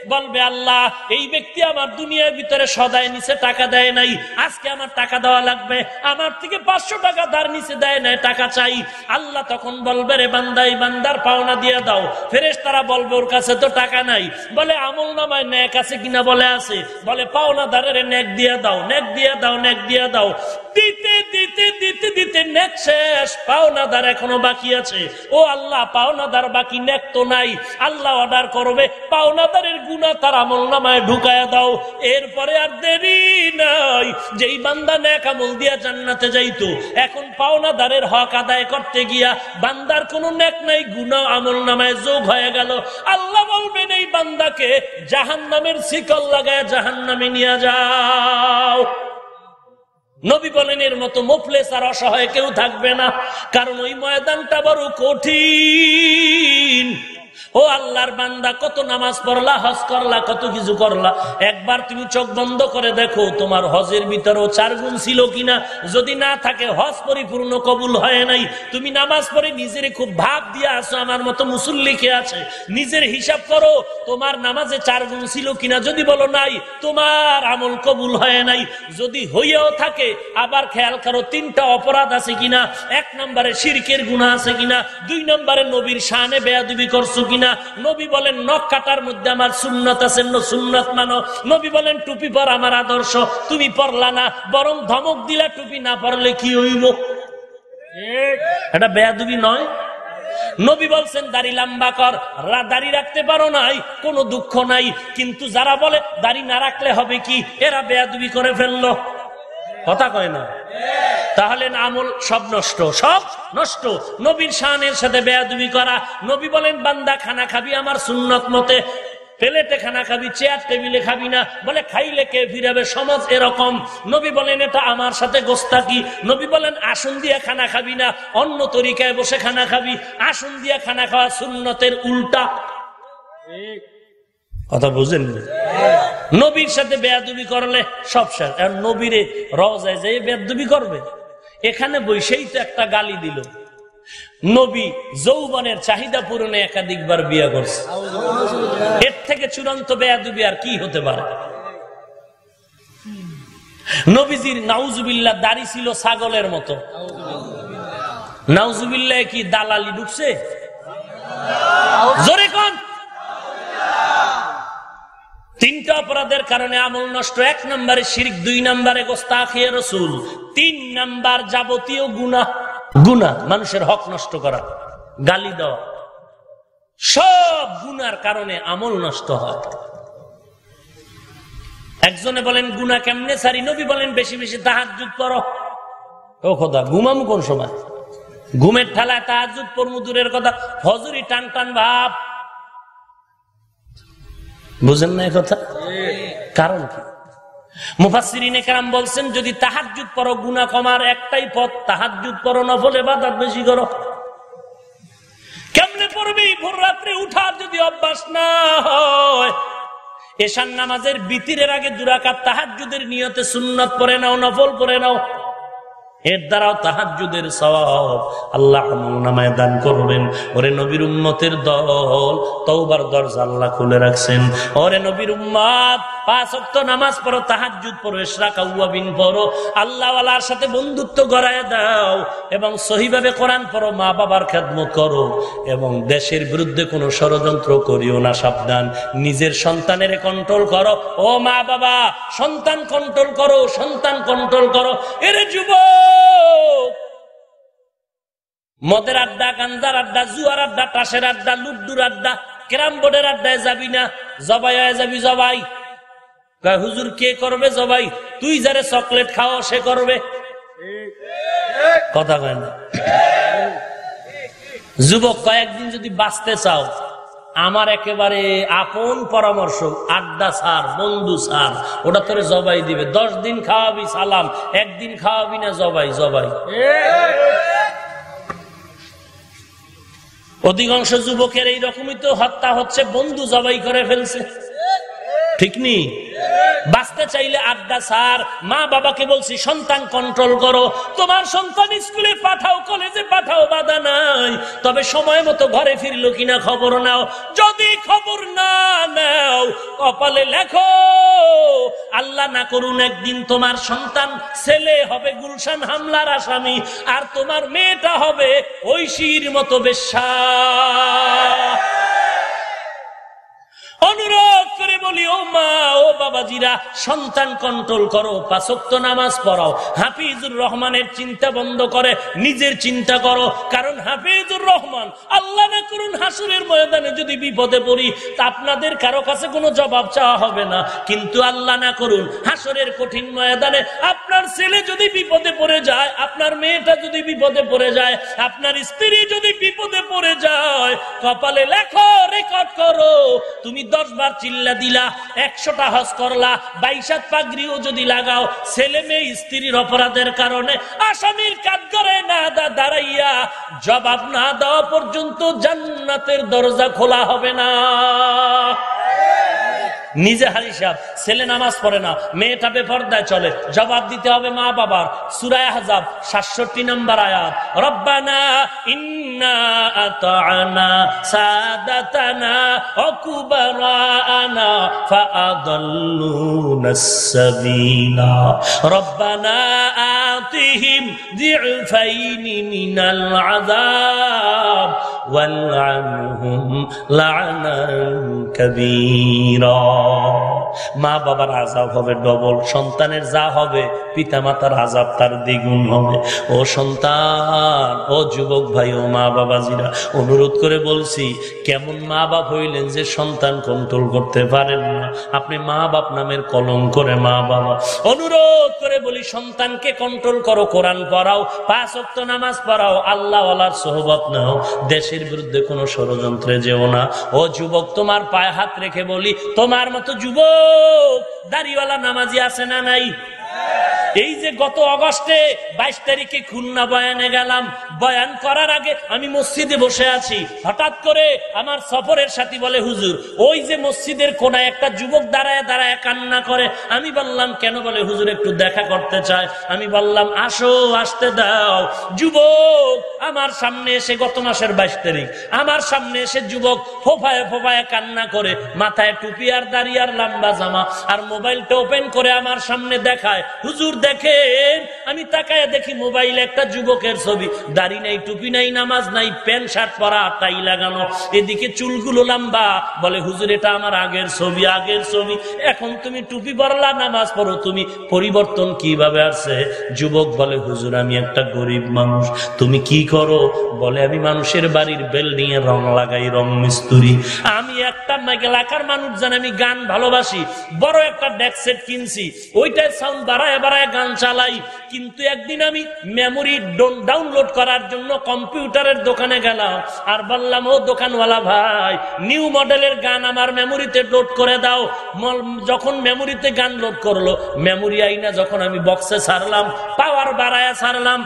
বলবে, আল্লাহ, এই ব্যক্তি আমার দুনিয়ার ভিতরে সদায় নিচে টাকা দেয় নাই। আজকে আমার টাকা দেওয়া লাগবে। আমার থেকে পাঁচশো টাকা তার নিচে দেয় নাই, টাকা চাই। আল্লাহ তখন বলবে, রে বান্দাই, বান্দার পাওনা দিয়ে দাও। ফেরেস তারা বলবে, ওর কাছে তো টাকা নাই। বলে, আমল নামায় ন্যাক আছে কিনা বলে আছে? বলে পাওনা দারের নেক দিয়ে দাও নেক দিয়ে দাও নেক দিয়ে দাও। দিতে দিতে দিতে দিতে নেক শেষ। পাওনাদার এখনও বাকি আছে। ও আল্লাহ, পাওনাদার বাকি নেক তো নাই। আল্লাহ অর্ডার করবে, পাওনাদারের গুণা তার আমল নামায় ঢুকায় দাও। এরপরে আর দেরি নাই। যেই বান্দা নেক আমল দিয়া জান্নাতে যাইতো, এখন পাওনাদারের হক আদায় করতে গিয়া বান্দার কোনো নেক নাই গুণা আমল নামায় যোগ হয়ে গেল। আল্লাহ বলবেন, এই বান্দাকে জাহান নামের শিকল লাগায় জাহান নামে নিয়ে যাও। নবী বলেন, এর মতো মুফলেস আর অসহায় কেউ থাকবে না, কারণ ওই ময়দানটা বড় কঠিন। ও আল্লাহর বান্দা, কত নামাজ পড়লা, হজ করলা, কত কিছু করলা। একবার তুমি চোখ বন্ধ করে দেখো, তোমার হজের ভিতরেও চার গুণ ছিল কিনা। যদি না থাকে, হজ পরিপূর্ণ কবুল হয় নাই। তুমি নামাজ পড়ে নিজের খুব ভাব দিয়ে আসো আমার মতো মুসল্লি কে আছে? নিজের হিসাব করো, তোমার নামাজে চার গুণ ছিল কিনা। যদি বলো নাই, তোমার আমল কবুল হয় নাই। যদি হইয়াও থাকে, আবার খেয়াল করো, তিনটা অপরাধ আছে কিনা। এক নম্বরে শিরকের গুণা আছে কিনা। দুই নম্বরে নবীর শানে বেয়াদুবি করছ কিনা? নবী বলেন নখ কাটার মধ্যে আমার সুন্নত আছে সুন্নত মানো। নবী বলেন টুপি পর আমার আদর্শ তুমি পড়লা না বরং ধমক দিলা টুপি না পড়লে কি হইব? এটা বেয়াদুবি নয়। নবী বলছেন দাড়ি লম্বা কর দাড়ি রাখতে পারো নাই কোনো দুঃখ নাই কিন্তু যারা বলে দাড়ি না রাখলে হবে কি এরা বেয়াদুবি করে ফেলল। কথা কয় না? তাহলে আমল সব নষ্ট সব নষ্ট। নবীর শানের সাথে বেয়াদুবি করা। নবী বলেন, বান্দা খানা খাবি, আমার সুন্নত মতে। প্লেটে খানা খাবি, চেয়ার টেবিলে খাবি না। বলে, খাইলে কে ফিরাবে? সমাজ এরকম। নবী বলেন, এটা আমার সাথে গোস্তাকি নবী বলেন, আসন দিয়ে খানা খাবি না। অন্য তরিকায় বসে খানা খাবি। আসন দিয়ে খানা খাওয়া সুন্নতের উল্টা। কথা বুঝেন নবীর সাথে বেয়াদুবি করলে সব শেষ। আর নবীরে রওজায় যে বেয়াদুবি করবে। এখানে বৈশেই তো একটা গালি দিল। নবী যৌবনের চাহিদা পূরণে একাধিকবার বিয়ে করছে। এর থেকে চূড়ান্ত বেয়াদুবি আর কি হতে পারে? নবীজির নাউজুবিল্লা দাড়ি ছিল ছাগলের মতো। নাউজুবিল্লা কি দালালি ঢুকছে? জোরে কন। তিনটা অপরাধের কারণে আমল নষ্ট, এক নম্বরে শিরিক, দুই নম্বরে গোস্তাখিয়া রসুল, তিন নাম্বার যাবতীয় গুণা গুণা মানুষের হক নষ্ট করা, গালি দেওয়া। সব গুনার কারণে আমল নষ্ট হয়। একজনে বলেন গুনা কেমনে সারি? নবী বলেন, বেশি বেশি তাহাজুদ করো। ও কথা ঘুমামু কোন সময়? ঘুমের ঠেলায় তাহাজুদ পড়মু, দূরের কথা। হজুরি টান টান ভাব। বুঝেন না কথা? কারণ কি? মুফাসিরিনে কারাম বলছেন, যদি তাহাজুদ গুনা কমার একটাই পথ পরো নফলে বেশি করো। কেমনে পড়বি ভোর রাত্রে উঠার যদি অভ্যাস না হয়? এশান নামাজের বিতিরের আগে দুরাকাত তাহাজুদের নিয়তে সুন্নত পরে নাও, নফল পরে নাও। এর দ্বারাও তাহাজুদের সব আল্লাহ নামায় দান করবেন। ওরে নবীর উম্মতের দল তৌবার দরজা আল্লাহ খুলে রাখছেন। ওরে নবীর উম্মত পাঁচ নামাজ পড়ো তাহাজুদ পড়ো, ইশরাক আউয়াবিন পড়ো। আল্লাহওয়ালার সাথে বন্ধুত্ব গড়ায় দাও এবং সহিভাবে কোরআন পড়ো মা বাবার খেদমত করো এবং দেশের বিরুদ্ধে কোনো ষড়যন্ত্র করিও না, সাবধান। নিজের সন্তানের কন্ট্রোল করো। ও মা বাবা সন্তান কন্ট্রোল করো, সন্তান কন্ট্রোল করো। এরে যুবক! মদের আড্ডা গান্দার আড্ডা, জুয়ার আড্ডা, টাসের আড্ডা, লুড্ডুর আড্ডা, ক্যারাম বোর্ডের আড্ডায় যাবি না জবাই হয়ে যাবি জবাই। হুজুর, কে করবে জবাই? তুই যারে চকলেট খাও সে করবে? কথা কয় না। যুবক, কয়েকদিন যদি বাঁচতে চাও, আমার একেবারে আপন পরামর্শ, আড্ডা সার বন্ধু সার ওটা তোরে জবাই দিবে। দশ দিন খাওয়াবি, সালাম। একদিন খাওয়াবি না, জবাই জবাই। অধিকাংশ যুবকের এই রকমই তো হত্যা হচ্ছে, বন্ধু জবাই করে ফেলছে। ঠিক নি? বাঁচতে চাইলে আড্ডা সার। মা বাবাকে বলছি, সন্তান কন্ট্রোল করো। তোমার সন্তান স্কুলে পাঠাও কলেজে পাঠাও, বাধা নাই। তবে সময় মতো ঘরে ফিরলো কিনা খবর নাও। যদি খবর না নাও, কপালে লেখো, আল্লাহ না করুন একদিন তোমার সন্তান ছেলে হবে গুলশান হামলার আসামি, আর তোমার মেয়েটা হবে ঐশীর মতো বেশ্যা। অনুরোধ করে বলি, ও মা, ও বাবাজিরা, সন্তান কন্ট্রোল করো পাশক্ত নামাজ পড়াও। হাফিজুর রহমানের চিন্তা বন্ধ করে, নিজের চিন্তা করো। কারণ হাফিজুর রহমান, আল্লাহ না করুন, হাসুরের ময়দানে যদি বিপদে পড়ি, তা আপনাদের কারও কাছে কোনো জবাব চাওয়া হবে না। কিন্তু আল্লাহ না করুন, হাসরের কঠিন ময়দানে আপনার ছেলে যদি বিপদে পড়ে যায়, আপনার মেয়েটা যদি বিপদে পড়ে যায়, আপনার স্ত্রী যদি বিপদে পড়ে যায়, কপালে লেখো, রেকর্ড করো। তুমি দশ বার চিল্লা দিলা, একশোটা হজ করলা, বাইশাত পাগড়িও যদি লাগাও, ছেলে মেয়ে স্ত্রীর অপরাধের কারণে আসামির করে না দা দাঁড়াইয়া জবাব না দেওয়া পর্যন্ত জান্নাতের দরজা খোলা হবে না। নিজে হারি সাহেব ছেলে নামাজ পড়ে না, মেয়েটা বেপর্দায় চলে। জবাব দিতে হবে মা বাবার। সুরায় হাজাব সাতষট্টি নম্বর আয়াত। রব্বানা ইন্না রব্বানা মা বাবার আজাব হবে ডবল, সন্তানের যা হবে পিতা মাতার আজাব তার দ্বিগুণ হবে। ও সন্তান, ও যুবক ভাই, ও মা বাবাজিরা, অনুরোধ করে বলছি, কেমন মা বাপ হইলেন যে সন্তান কন্ট্রোল করতে পারেন না? আপনি মা বাপ নামের কলম করে মা বাবা। অনুরোধ করে বলি, সন্তানকে কন্ট্রোল করো, কোরআন পড়াও, পাঁচ অক্ত নামাজ পড়াও আল্লাহ সোহবত নাও। দেশের বিরুদ্ধে কোনো ষড়যন্ত্রে যেও না। ও যুবক, তোমার পায়ে হাত রেখে বলি, তোমার মতো যুবক, দাড়িওয়ালা নামাজি আছে না নাই? এই যে গত অগস্টে বাইশ তারিখে খুলনা বয়ানে গেলাম, বয়ান করার আগে আমি মসজিদে বসে আছি। হঠাৎ করে আমার সফরের সাথী বলে, হুজুর, ওই যে মসজিদের কোনায় একটা যুবক দাঁড়ায় দাঁড়ায় কান্না করে। আমি বললাম, কেন বলে, হুজুর, একটু দেখা করতে চায়? আমি বললাম, আসো, আসতে দাও। যুবক আমার সামনে এসে, গত মাসের বাইশ তারিখ, আমার সামনে এসে যুবক ফোফায় ফোফায় কান্না করে, মাথায় টুপি আর দাঁড়িয়ে আর লম্বা জামা, আর মোবাইলটা ওপেন করে আমার সামনে দেখায়, হুজুর দেখেন, আমি তাকায় দেখি মোবাইলে একটা যুবকের ছবি। দাড়ি নাই, টুপি নাই, নামাজ নাই, প্যান্ট, শার্ট পরা টাই লাগানো। এদিকে চুলগুলো লম্বা, বলে, হুজুর, এটা আমার আগের ছবি আগের ছবি। এখন তুমি টুপি পরলা, নামাজ পড়ো, তুমি পরিবর্তন কীভাবে আসছে? যুবক বলে, হুজুর, আমি একটা গরিব মানুষ, তুমি কি করো? বলে, আমি মানুষের বাড়ির বেল নিয়ে রং লাগাই, রং মিস্তুরি। আমি একটা এলাকার মানুষ জানে আমি গান ভালোবাসি। বড় একটা ডেকসেট কিনছি। ওইটাই সাউন্ড বাড়ায় বাড়ায় গান চালাই। কিন্তু একদিন আমি মেমোরি ডাউনলোড করার জন্য কম্পিউটারের দোকানে গেলাম। আর বললাম, ও দোকানওয়ালা ভাই নিউ মডেলের গান আমার মেমোরিতে লোড করে দাও। যখন মেমোরিতে গান লোড করল মেমোরি আইনা যখন আমি বক্সে ছাড়লাম পাওয়ার বাড়ায় ছাড়লাম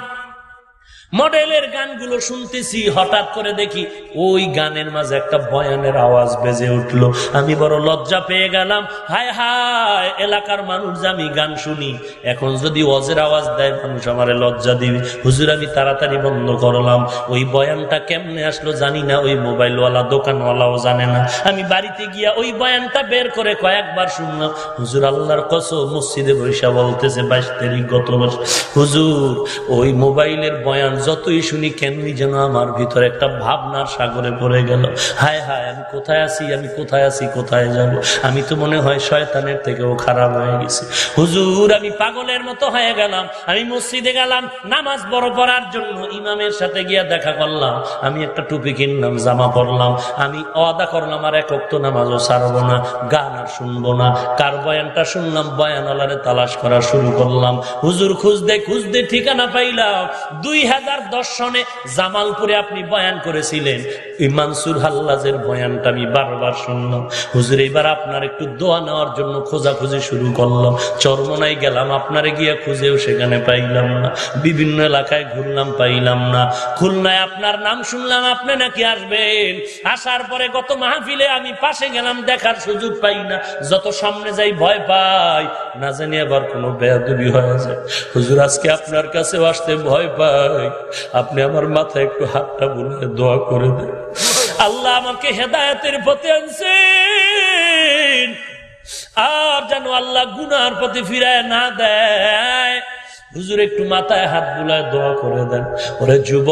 মডেলের গানগুলো শুনতেছি, হঠাৎ করে দেখি ওই গানের মাঝে একটা বয়ানের আওয়াজ বেজে উঠল। আমি বড় লজ্জা পেয়ে গেলাম। হায় হায়, এলাকার মানুষ আমি গান শুনি, এখন যদি অজের আওয়াজ দেয়, মানুষ আমারে লজ্জা দিবে। হুজুর, আমি তাড়াতাড়ি বন্ধ করলাম। ওই বয়ানটা কেমনে আসলো জানি না, ওই মোবাইলওয়ালা, দোকানওয়ালাও জানে না। আমি বাড়িতে গিয়া ওই বয়ানটা বের করে কয়েকবার শুনলাম। হুজুর, আল্লাহর কস মসজিদে বৈশা বলতেছে, বাইশ তারিখ গত মাস। হুজুর, ওই মোবাইলের বয়ান যতই শুনি কেনই যেন আমার ভিতরে একটা ভাবনার সাগরে পড়ে গেল। হায় হায়, আমি কোথায় আছি? আমি কোথায় আছি? কোথায় যাব? আমি তো মনে হয় শয়তানের থেকেও খারাপ হয়ে গেছি। হুজুর, আমি পাগলের মতো হয়ে গেলাম। আমি মসজিদে গেলাম, নামাজ বড় পড়ার জন্য ইমামের সাথে গিয়া দেখা করলাম। আমি একটা টুপি কিনলাম, জামা পরলাম। আমি অদা করলাম, আর এক অক্ত নামাজও ছাড়বো না, গান আর শুনব না। কার বয়ানটা শুনলাম বয়ান আলারে তালাশ করা শুরু করলাম। হুজুর, খুঁজতে খুঁজতে ঠিকানা পাইলাম। দুই হাজার দশ সনে জামালপুরে আপনি বয়ান করেছিলেন এই মানসুর হাল্লাজের বয়ানটা আমি বারবার শুনলাম। হুজুর, এবার আপনার একটু দোয়া নেওয়ার জন্য খোঁজাখুঁজি শুরু করলাম। চরমনায় গেলাম, আপনারে গিয়ে খুঁজেও সেখানে পাইলাম না। বিভিন্ন এলাকায় ঘুরলাম, পাইলাম না। খুলনায় আপনার নাম শুনলাম, আপনি নাকি আসবেন? আসার পরে গত মাহফিলে আমি পাশে গেলাম, দেখার সুযোগ পাই না। যত সামনে যাই ভয় পাই, না জানি আবার কোনো বেয়াদুবি হয়ে যায়। হুজুর, আজকে আপনার কাছে আসতে ভয় পাই। আপনি আমার মাথায় একটু হাতটা বলে দোয়া করে দেন। আল্লাহ আমাকে হেদায়তের পথে আনছেন। আর যেন আল্লাহ গুনার পথে ফিরায় না দেয়। হুজুর, একটু মাথায় হাত বুলায় দোয়া করে দেন। ওরে যুব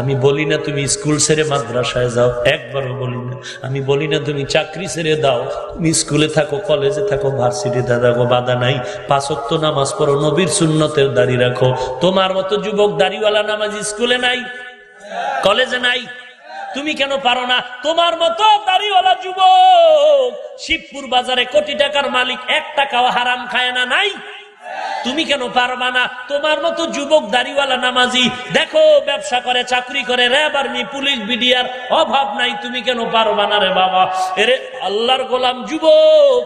আমি বলি না তুমি স্কুল ছেড়ে মাদ্রাসায় যাও। একবারও বলি না। আমি বলি না তুমি চাকরি ছেড়ে দাও। তুমি স্কুলে থাকো, কলেজে থাকো ভার্সিটিতে থাকো, বাধা নাই। পাঁচক্ত নামাজ পড়ো, নবীর সুন্নতের দাড়ি রাখো। তোমার মতো যুবক দাড়িওয়ালা নামাজ স্কুলে নাই, কলেজে নাই। তুমি কেন পারো না? তোমার মতো দাড়িওয়ালা যুবক, শিবপুর বাজারে কোটি টাকার মালিক, এক টাকাও হারাম খায় না, নাই। তুমি কেন পারবা না? তোমার মতো যুবক দাড়িওয়ালা নামাজি, দেখো ব্যবসা করে, চাকরি করে, র্যাব আর্মি, পুলিশ, বিডিআর, অভাব নাই, তুমি কেন পারবা না রে বাবা? এরে আল্লাহর গোলাম যুবক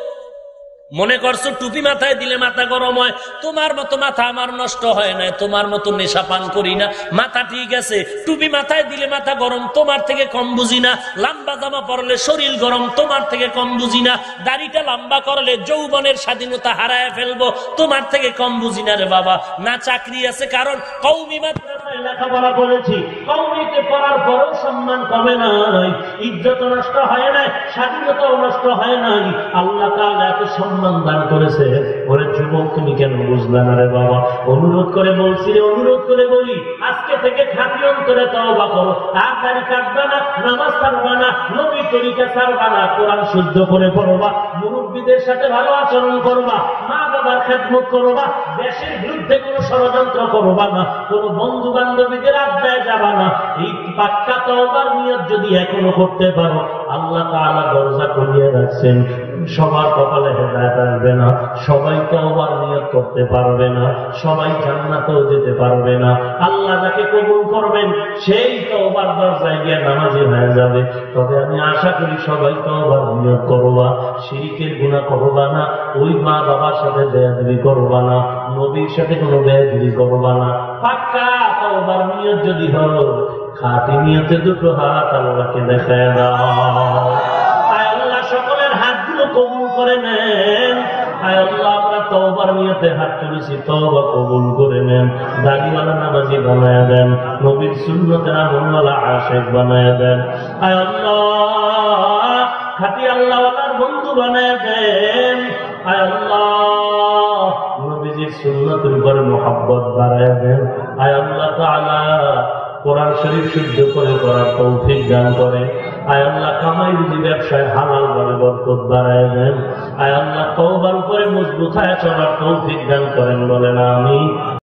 মনে করছ টুপি মাথায় দিলে মাথা গরম হয়? তোমার মতো মাথা আমার নষ্ট হয় না, তোমার মতো নেশা পান করি না। মাথা ঠিক আছে, টুপি মাথায় দিলে মাথা গরম, তোমার থেকে কম বুঝি না। লম্বা জামা পরলে শরীর গরম, তোমার থেকে কম বুঝি না। দাড়িটা লম্বা করলে যৌবনের স্বাধীনতা হারায় ফেলব, তোমার থেকে কম বুঝি না রে বাবা। না চাকরি আছে, কারণ কৌমি মাদ্রাসায় লেখাপড়া করেছি কৌমিতে পড়ার পরেও সম্মান কমে নাই ইজ্জত নষ্ট হয় নাই, স্বাধীনতাও নষ্ট হয় নাই। আল্লাহ তাআলা এত সম্মান দান করেছে। ওরে যুবক, তুমি কেন বুঝলে না রে বাবা? অনুরোধ করে বলছি রে, অনুরোধ করে বলি, আজকে থেকে খাতি অন্তরে তওবা করো। আর দাড়ি কাটবে না, নামাজ ছাড়বা না নবী তরিকা ছাড়বা না, কোরআন শুদ্ধ করে পড়বা, মুরব্বীদের সাথে ভালো আচরণ করবা মা বাবার খেদমত করবা, দেশের বিরুদ্ধে কোনো ষড়যন্ত্র করবা না, কোন বন্ধু বান্ধবীদের আড্ডায় যাবা না। এই পাক্কা তওবার নিয়ত যদি এখনও করতে পারো, আল্লাহ তাআলা দরজা খুলিয়ে রাখছেন। সবার কপালে হেদায়ত আসবে না। সবাই তওবার নিয়ত করতে পারবে না। সবাই জান্নাতেও যেতে পারবে না। আল্লাহ যাকে কবুল করবেন, সেই তওবার দরজায় গিয়ে নামাজি হয়ে যাবে। তবে আমি আশা করি সবাই তোমার নিয়োগ করবা, শিরিকের গুণা করবা না, ওই মা বাবার সাথে বেয়াদি করবা না, নবীর সাথে কোনো বেয়াদি করবা না। পাক্কা তোমার নিয়োগ যদি হয়, খাটি নিয়তে দুটো হাত আল্লাহকে দেখায় দাও। তওবার নিয়তে হাত তুলেছি, তওবা কবুল করে নেন। দাড়িওয়ালা নামাজি বানায় দেন, নবীর সুন্নতের আমলওয়ালা আশেক বানায় দেন। আয় আল্লাহ, খাটি আল্লাহওয়ালার বন্ধু বানায় দেন। আয় আল্লাহ, নবীজির সুন্নতের উপরে মোহাব্বত বাড়ায় দেন। আয় আল্লাহ তাআলা কোরআন শরীফ শুদ্ধ করে করার তৌফিক দান করে। আয় আল্লাহ কামাই রুজি ব্যবসায় হালাল বলে বরকত বাড়ায় দেন। আয় আল্লাহ কৌবার উপরে মজবুত হয়ে চলার তৌফিক দান করেন বলেন আমি